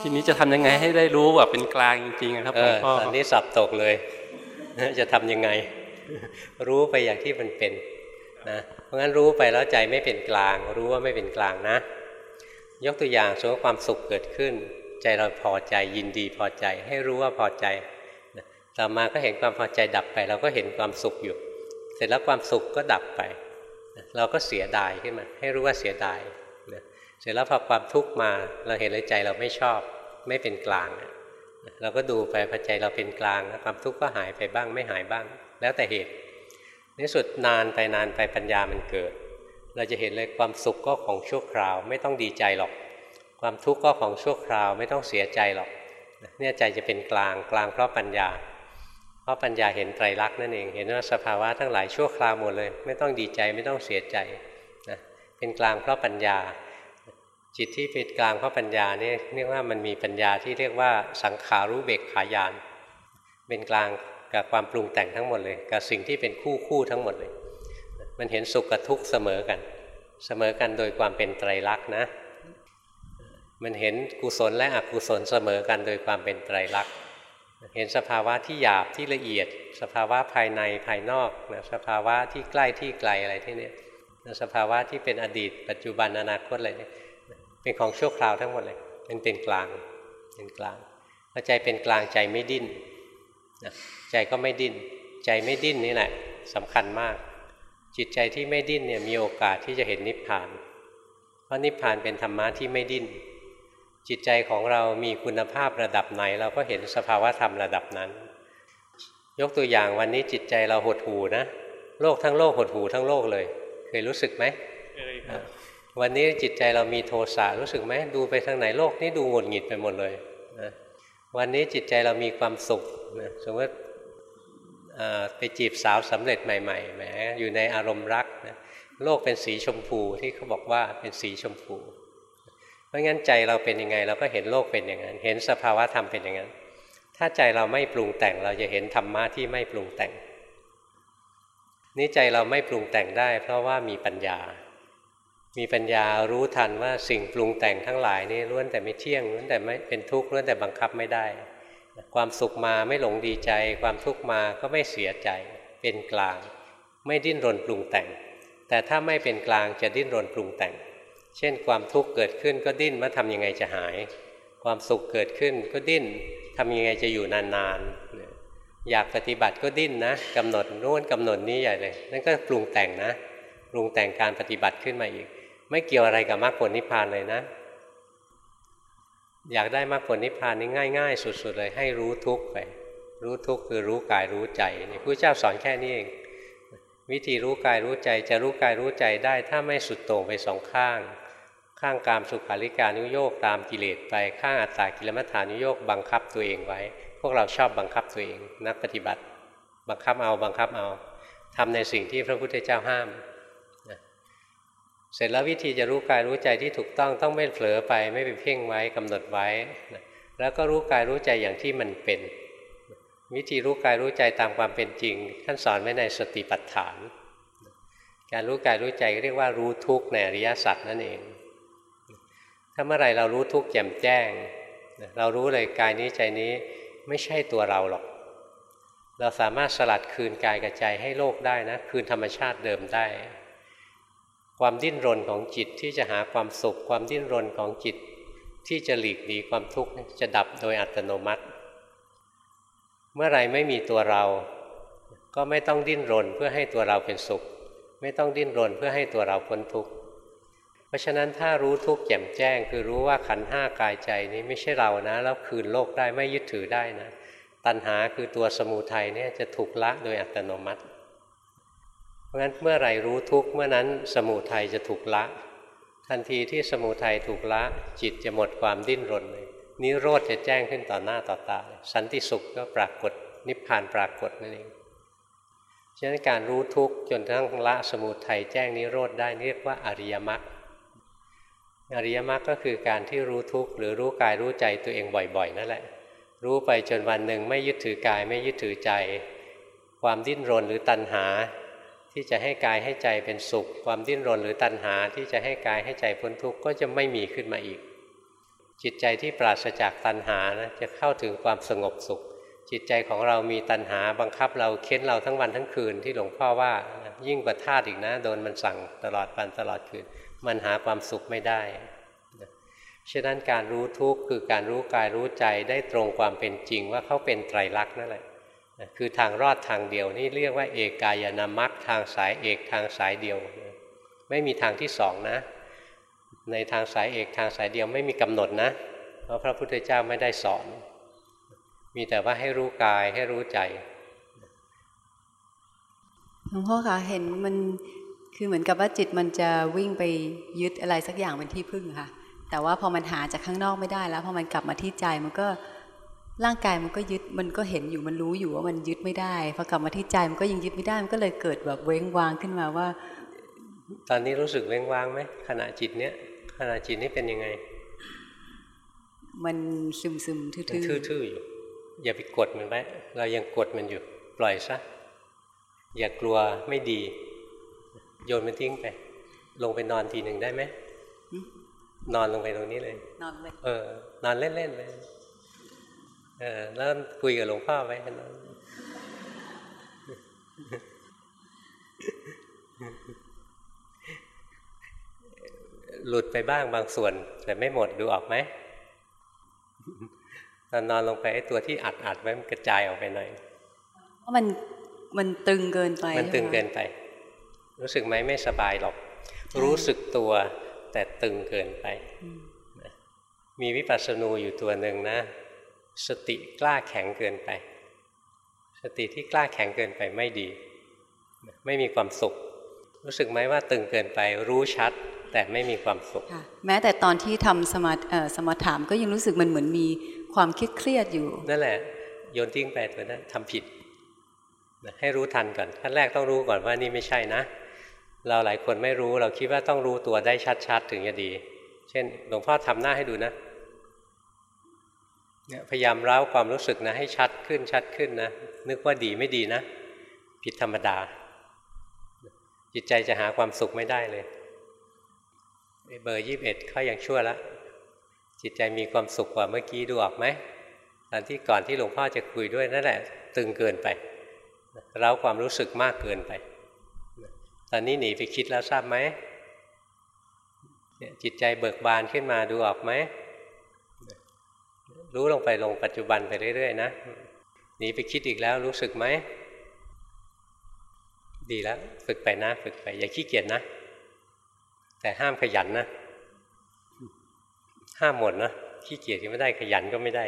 Speaker 7: ทีนี้จะทำยังไงให้ได้รู้แบบเป็นกลางจริงๆนะครับ
Speaker 1: เอ
Speaker 7: หลว
Speaker 1: อง
Speaker 7: พ่อ
Speaker 1: ตอนนี้สอบตกเลยจะทำยังไง รู้ไปอย่างที่มันเป็นนะเพราะงั้นรู้ไปแล้วใจไม่เป็นกลาง รู้ว่าไม่เป็นกลางนะ ยกตัวอย่างสมมติความสุขเกิดขึ้น ใจเราพอใจยินดีพอใจ ให้รู้ว่าพอใจ ต่อมาก็เห็นความพอใจดับไป เราก็เห็นความสุขอยู่ เสร็จแล้วความสุขก็ดับไป เราก็เสียดายขึ้นมา ให้รู้ว่าเสียดายเสร็จแล้วพอความทุกข์มาเราเห็นเลยใจเราไม่ชอบไม่เป็นกลาง เราก็ดูไปพอใจเราเป็นกลางความทุกข์ก็หายไปบ้างไม่หายบ้าง แล้วแต่เหตุในสุดนานไปนานไปปัญญามันเกิด เราจะเห็นเลยความสุขก็ของชั่วคราว ไม่ต้องดีใจหรอก ความทุกข์ก็ของชั่วคราว ไม่ต้องเสียใจหรอกเนี่ยใจจะเป็นกลางกลางเพราะปัญญา เพราะปัญญาเห็นไตรลักษณ์นั่นเอง เห็นว่าสภาวะทั้งหลายชั่วคราวหมดเลย ไม่ต้องดีใจไม่ต้องเสียใจนะเป็นกลางเพราะปัญญา จิตที่เป็นกลางเพราะปัญญาเนี่ยเรียกว่ามันมีปัญญาที่เรียกว่าสังขารู้เบกขายาน เป็นกลางกับความปรุงแต่งทั้งหมดเลย กับสิ่งที่เป็นคู่คู่ทั้งหมดเลย มันเห็นสุขกับทุกข์เสมอกัน เสมอกันโดยความเป็นไตรลักษณ์นะ มันเห็นกุศลและอกุศลเสมอกันโดยความเป็นไตรลักษณ์ เห็นสภาวะที่หยาบที่ละเอียด สภาวะภายในภายนอกนะสภาวะที่ใกล้ที่ไกลอะไรที่นี้สภาวะที่เป็นอดีต ปัจจุบันอนาคตอะไรนี่เป็นของชั่วคราวทั้งหมดเลยมันเป็นกลางเป็นกลางพอใจเป็นกลางใจไม่ดิ้นนะใจก็ไม่ดิ้น ใจไม่ดิ้นนี่แหละสำคัญมาก จิตใจที่ไม่ดิ้นเนี่ยมีโอกาสที่จะเห็นนิพพาน เพราะนิพพานเป็นธรรมะที่ไม่ดิ้น จิตใจของเรามีคุณภาพระดับไหน เราก็เห็นสภาวะธรรมระดับนั้น ยกตัวอย่างวันนี้จิตใจเราหดหูนะ โลกทั้งโลกหดหูทั้งโลกเลย เคยรู้สึกไหมเคยครับวันนี้จิตใจเรามีโทสะรู้สึกไหมดูไปทางไหนโลกนี้ดูหงุดหงิดไปหมดเลยนะวันนี้จิตใจเรามีความสุขนะสมมติไปจีบสาวสำเร็จใหม่ๆแหมอยู่ในอารมณ์รักนะโลกเป็นสีชมพูที่เขาบอกว่าเป็นสีชมพู เพราะงั้นใจเราเป็นยังไง เราก็เห็นโลกเป็นอย่างนั้น เห็นสภาวะธรรมเป็นอย่างนั้น ถ้าใจเราไม่ปรุงแต่งเราจะเห็นธรรมะที่ไม่ปรุงแต่งนี่ใจเราไม่ปรุงแต่งได้ เพราะว่ามีปัญญา มีปัญญารู้ทันว่าสิ่งปรุงแต่งทั้งหลายนี่ล้วนแต่ไม่เที่ยงล้วนแต่ไม่เป็นทุกข์ล้วนแต่บังคับไม่ได้ ความสุขมาไม่หลงดีใจ ความทุกข์มาก็ไม่เสียใจ เป็นกลาง ไม่ดิ้นรนปรุงแต่ง แต่ถ้าไม่เป็นกลางจะดิ้นรนปรุงแต่ง เช่นความทุกข์เกิดขึ้นก็ดิ้นว่าทำยังไงจะหาย ความสุขเกิดขึ้นก็ดิ้นทำยังไงจะอยู่นานๆ อยากปฏิบัติก็ดิ้นนะกำหนดโน้นกำหนดนี้ใหญ่เลยนั่นก็ปรุงแต่งนะปรุงแต่งการปฏิบัติขึ้นมาอีก ไม่เกี่ยวอะไรกับมรรคผลนิพพานเลยนะ อยากได้มรรคผลนิพพานนี่ง่าย ๆ สุด ๆ เลยให้รู้ทุกข์ไป รู้ทุกข์คือรู้กายรู้ใจนี่พระเจ้าสอนแค่นี้เองวิธีรู้กายรู้ใจจะรู้กายรู้ใจได้ ถ้าไม่สุดโต่งไปสองข้าง ข้างกามสุขาริการนุโยกตามกิเลสไปข้างอัตตากิลมัฏฐานุโยกบังคับตัวเองไว้ พวกเราชอบบังคับตัวเอง นักปฏิบัติ บังคับเอาบังคับเอาทำในสิ่งที่พระพุทธเจ้าห้ามเสร็จแล้ววิธีจะรู้กายรู้ใจที่ถูกต้องต้องไม่เผลอไปไม่ไปเพ่งไว้กำหนดไว้แล้วก็รู้กายรู้ใจอย่างที่มันเป็น วิธีรู้กายรู้ใจตามความเป็นจริง ท่านสอนไว้ในสติปัฏฐาน การรู้กายรู้ใจเรียกว่ารู้ทุกในอริยสัจนั่นเอง ถ้าเมื่อไรเรารู้ทุกข์แจ่มแจ้ง เรารู้เลยกายนี้ใจนี้ไม่ใช่ตัวเราหรอก เราสามารถสลัดคืนกายกับใจให้โลกได้นะ คืนธรรมชาติเดิมได้ ความดิ้นรนของจิตที่จะหาความสุข ความดิ้นรนของจิตที่จะหลีกหนีความทุกข์จะดับโดยอัตโนมัติ เมื่อไรไม่มีตัวเรา ก็ไม่ต้องดิ้นรนเพื่อให้ตัวเราเป็นสุข ไม่ต้องดิ้นรนเพื่อให้ตัวเราพ้นทุกข์ ราะฉะนั้นถ้ารู้ทุกข์แจ่มแจ้ง คือรู้ว่าขันห้ากายใจนี้ไม่ใช่เรานะ แล้วคืนโลกได้ไม่ยึดถือได้นะ ตัณหาคือตัวสมูทัยเนี่ยจะถูกละโดยอัตโนมัติ เพราะฉะนั้นเมื่อไรรู้ทุกข์เมื่อนั้นสมุทัยจะถูกละ ทันทีที่สมุทัยถูกละจิตจะหมดความดิ้นรนเลยนิโรธจะแจ้งขึ้นต่อหน้าต่อตา สันติสุขก็ปรากฏนิพพานปรากฏนั่นเองฉะนั้นการรู้ทุกข์จนทั้งละสมุทัยแจ้งนิโรธได้เรียกว่าอริยมรรค อริยมรรคก็คือการที่รู้ทุกข์หรือรู้กายรู้ใจตัวเองบ่อยๆนั่นแหละ รู้ไปจนวันหนึ่งไม่ยึดถือกายไม่ยึดถือใจ ความดิ้นรนหรือตัณหา ที่จะให้กายให้ใจเป็นสุข ความดิ้นรนหรือตัณหาที่จะให้กายให้ใจพ้นทุกข์ก็จะไม่มีขึ้นมาอีก จิตใจที่ปราศจากตัณหานะจะเข้าถึงความสงบสุข จิตใจของเรามีตัณหาบังคับเราเค้นเราทั้งวันทั้งคืนที่หลวงพ่อว่ายิ่งกว่าธาตุอีกนะโดนมันสั่งตลอดวันตลอดคืน มันหาความสุขไม่ได้ฉะนั้นการรู้ทุกข์คือการรู้กายรู้ใจได้ตรงความเป็นจริงว่าเขาเป็นไตรลักษณ์นั่นแหละคือทางรอดทางเดียวนี่เรียกว่าเอกายนามัคทางสายเอกทางสายเดียว ไม่มีทางที่สองนะ ในทางสายเอกทางสายเดียวไม่มีกำหนดนะ เพราะพระพุทธเจ้าไม่ได้สอน มีแต่ว่าให้รู้กายให้รู้ใจ
Speaker 8: หลวงพ่อคะเห็นมัน คือเหมือนกับว่าจิตมันจะวิ่งไปยึดอะไรสักอย่างเป็นที่พึ่งค่ะ แต่ว่าพอมันหาจากข้างนอกไม่ได้แล้วพอมันกลับมาที่ใจมันก็ร่างกายมันก็ยึดมันก็เห็นอยู่มันรู้อยู่ว่ามันยึดไม่ได้พอกลับมาที่ใจมันก็ยังยึดไม่ได้มันก็เลยเกิดแบบเว้งวางขึ้นมาว่า
Speaker 1: ตอนนี้รู้สึกเว้งวางไหมขณะจิตเนี้ยขณะจิตนี้เป็นยังไง
Speaker 8: มันซึมซึมทื่อๆ
Speaker 1: ทื่อๆอยู่อย่าไปกดมันไว้เรายังกดมันอยู่ ปล่อยซะอย่ากลัวไม่ดี โยนมันทิ้งไป ลงไปนอนทีหนึ่งได้ไหมนอนลงไปตรงนี้เลย
Speaker 8: นอนเลย
Speaker 1: เออ นอนเล่นๆเลยเออแล้วคุยกับหลวงพ่อไว้นอนหลุดไปบ้างบางส่วน แต่ไม่หมดดูออกไหมตอนนอนลงไปไอ้ตัวที่อัดอัดไว้มันกระจายออกไปหน่อย
Speaker 8: เพราะมันมันตึงเกินไป
Speaker 1: มันตึงเกินไป รู้สึกไหมไม่สบายหรอก รู้สึกตัวแต่ตึงเกินไป มีวิปัสสนูอยู่ตัวหนึ่งนะ สติกล้าแข็งเกินไป สติที่กล้าแข็งเกินไปไม่ดี ไม่มีความสุข รู้สึกไหมว่าตึงเกินไปรู้ชัดแต่ไม่มีความสุข
Speaker 8: แม้แต่ตอนที่ทำสมาสมาถามก็ยังรู้สึกมันเหมือนมีความคิดเครียดอยู่
Speaker 1: นั่นแหละโยนทิ้งไปตัวนั้นทำผิดให้รู้ทันก่อนขั้นแรกต้องรู้ก่อนว่านี่ไม่ใช่นะ เราหลายคนไม่รู้เราคิดว่าต้องรู้ตัวได้ชัดๆ ถึงจะดี เช่น หลวงพ่อทำหน้าให้ดูนะเนี่ยพยายามเล้าความรู้สึกนะให้ชัดขึ้นชัดขึ้นนะนึกว่าดีไม่ดีนะ ผิดธรรมดา จิตใจจะหาความสุขไม่ได้เลยเบอร์ยี่บเอ็ดเขายังชั่วละจิตใจมีความสุขกว่าเมื่อกี้ดูออกไหมตอนที่ก่อนที่หลวงพ่อจะคุยด้วยนั่นแหละ ตึงเกินไปเร้าความรู้สึกมากเกินไป ตอนนี้หนีไปคิดแล้วทราบไหมจิตใจเบิกบานขึ้นมาดูออกไหม รู้ลงไปลงปัจจุบันไปเรื่อยๆนะ หนีไปคิดอีกแล้วรู้สึกไหม ดีแล้ว ฝึกไปนะ ฝึกไป อย่าขี้เกียจนะ แต่ห้ามขยันนะ ห้ามหมดนะ ขี้เกียจก็ไม่ได้ขยันก็ไม่ได้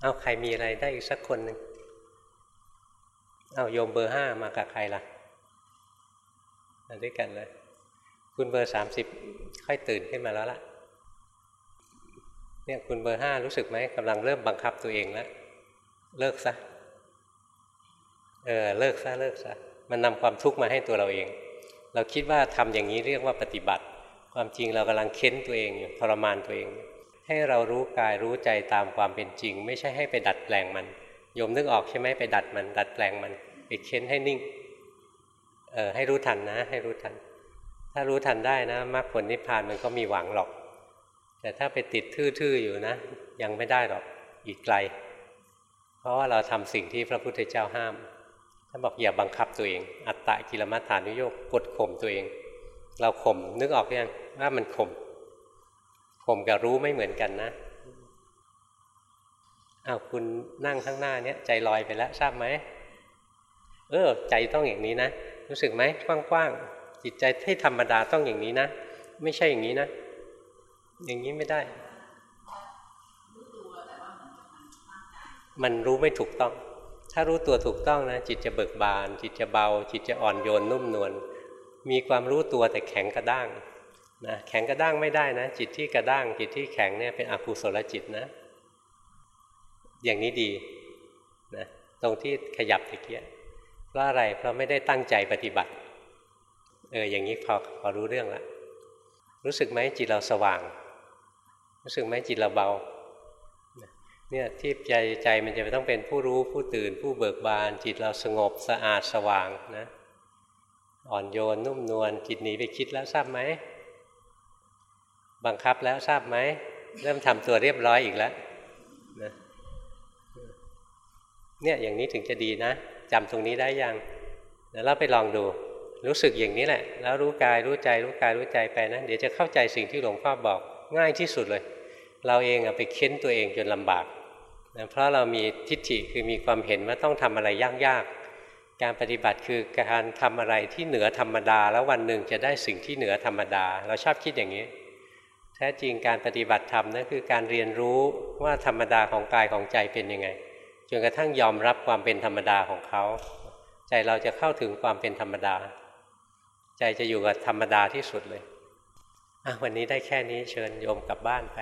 Speaker 1: เอาใครมีอะไรได้อีกสักคนหนึ่ง เอาโยมเบอร์ห้ามากับใครล่ะมาด้วยกันเลยคุณเบอร์สามสิบค่อยตื่นขึ้นมาแล้วล่ะ เนี่ยคุณเบอร์ห้ารู้สึกไหมกำลังเริ่มบังคับตัวเองแล้วเลิกซะเออเลิกซะเลิกซะมันนำความทุกข์มาให้ตัวเราเอง เราคิดว่าทำอย่างนี้เรียกว่าปฏิบัติ ความจริงเรากำลังเค้นตัวเองอยู่ทรมานตัวเอง ให้เรารู้กายรู้ใจตามความเป็นจริง ไม่ใช่ให้ไปดัดแปลงมัน โยมนึกออกใช่ไหมไปดัดมัน ดัดแปลงมันไปเค้นให้นิ่ง เออให้รู้ทันนะ ให้รู้ทัน ถ้ารู้ทันได้นะมรรคผลนิพพานมันก็มีหวังหรอก แต่ถ้าไปติดทื่อๆอยู่นะ ยังไม่ได้หรอกอีกไกล เพราะว่าเราทำสิ่งที่พระพุทธเจ้าห้ามท่านบอกอย่าบังคับตัวเอง อัตตะกิลมัฏฐานุโยกกดข่มตัวเอง เราข่มนึกออกยังว่ามันข่มข่มกับรู้ไม่เหมือนกันนะ อ้าวคุณนั่งข้างหน้าเนี้ยใจลอยไปแล้วทราบไหมเออใจต้องอย่างนี้นะ รู้สึกไหมกว้างๆจิตใจให้ธรรมดาต้องอย่างนี้นะ ไม่ใช่อย่างนี้นะ อย่างนี้ไม่ได้ มันรู้ไม่ถูกต้อง ถ้ารู้ตัวถูกต้องนะ จิตจะเบิกบาน จิตจะเบา จิตจะอ่อนโยนนุ่มนวลมีความรู้ตัวแต่แข็งกระด้างนะแข็งกระด้างไม่ได้นะ จิตที่กระด้างจิตที่แข็งเนี่ยเป็นอกุศลจิตนะ อย่างนี้ดีนะตรงที่ขยับตะเกียบเพราะอะไรเพราะไม่ได้ตั้งใจปฏิบัติ เอออย่างนี้พอพอรู้เรื่องแล้วรู้สึกไหมจิตเราสว่าง รู้สึกไหมจิตเราเบาเนี่ยที่ใจใจมันจะต้องเป็นผู้รู้ผู้ตื่น ผู้เบิกบาน จิตเราสงบสะอาดสว่างนะอ่อนโยนนุ่มนวลจิตหนีไปคิดแล้วทราบไหมบังคับแล้วทราบไหมเริ่มทำตัวเรียบร้อยอีกแล้วนะ เนี่ยอย่างนี้ถึงจะดีนะจำตรงนี้ได้ยังเดี๋ยวเราไปลองดู รู้สึกอย่างนี้แหละ แล้วรู้กายรู้ใจรู้กายรู้ใจไปนะเดี๋ยวจะเข้าใจสิ่งที่หลวงพ่อบอกง่ายที่สุดเลย เราเองอะไปเค้นตัวเองจนลำบากนะเพราะเรามีทิฏฐิคือมีความเห็นว่าต้องทำอะไรยากๆ การปฏิบัติคือการทำอะไรที่เหนือธรรมดา แล้ววันหนึ่งจะได้สิ่งที่เหนือธรรมดา เราชอบคิดอย่างนี้ แท้จริงการปฏิบัติธรรมนั่นคือการเรียนรู้ว่าธรรมดาของกายของใจเป็นยังไง จนกระทั่งยอมรับความเป็นธรรมดาของเขาใจเราจะเข้าถึงความเป็นธรรมดา ใจจะอยู่กับธรรมดาที่สุดเลยวันนี้ได้แค่นี้เชิญโยมกลับบ้านไป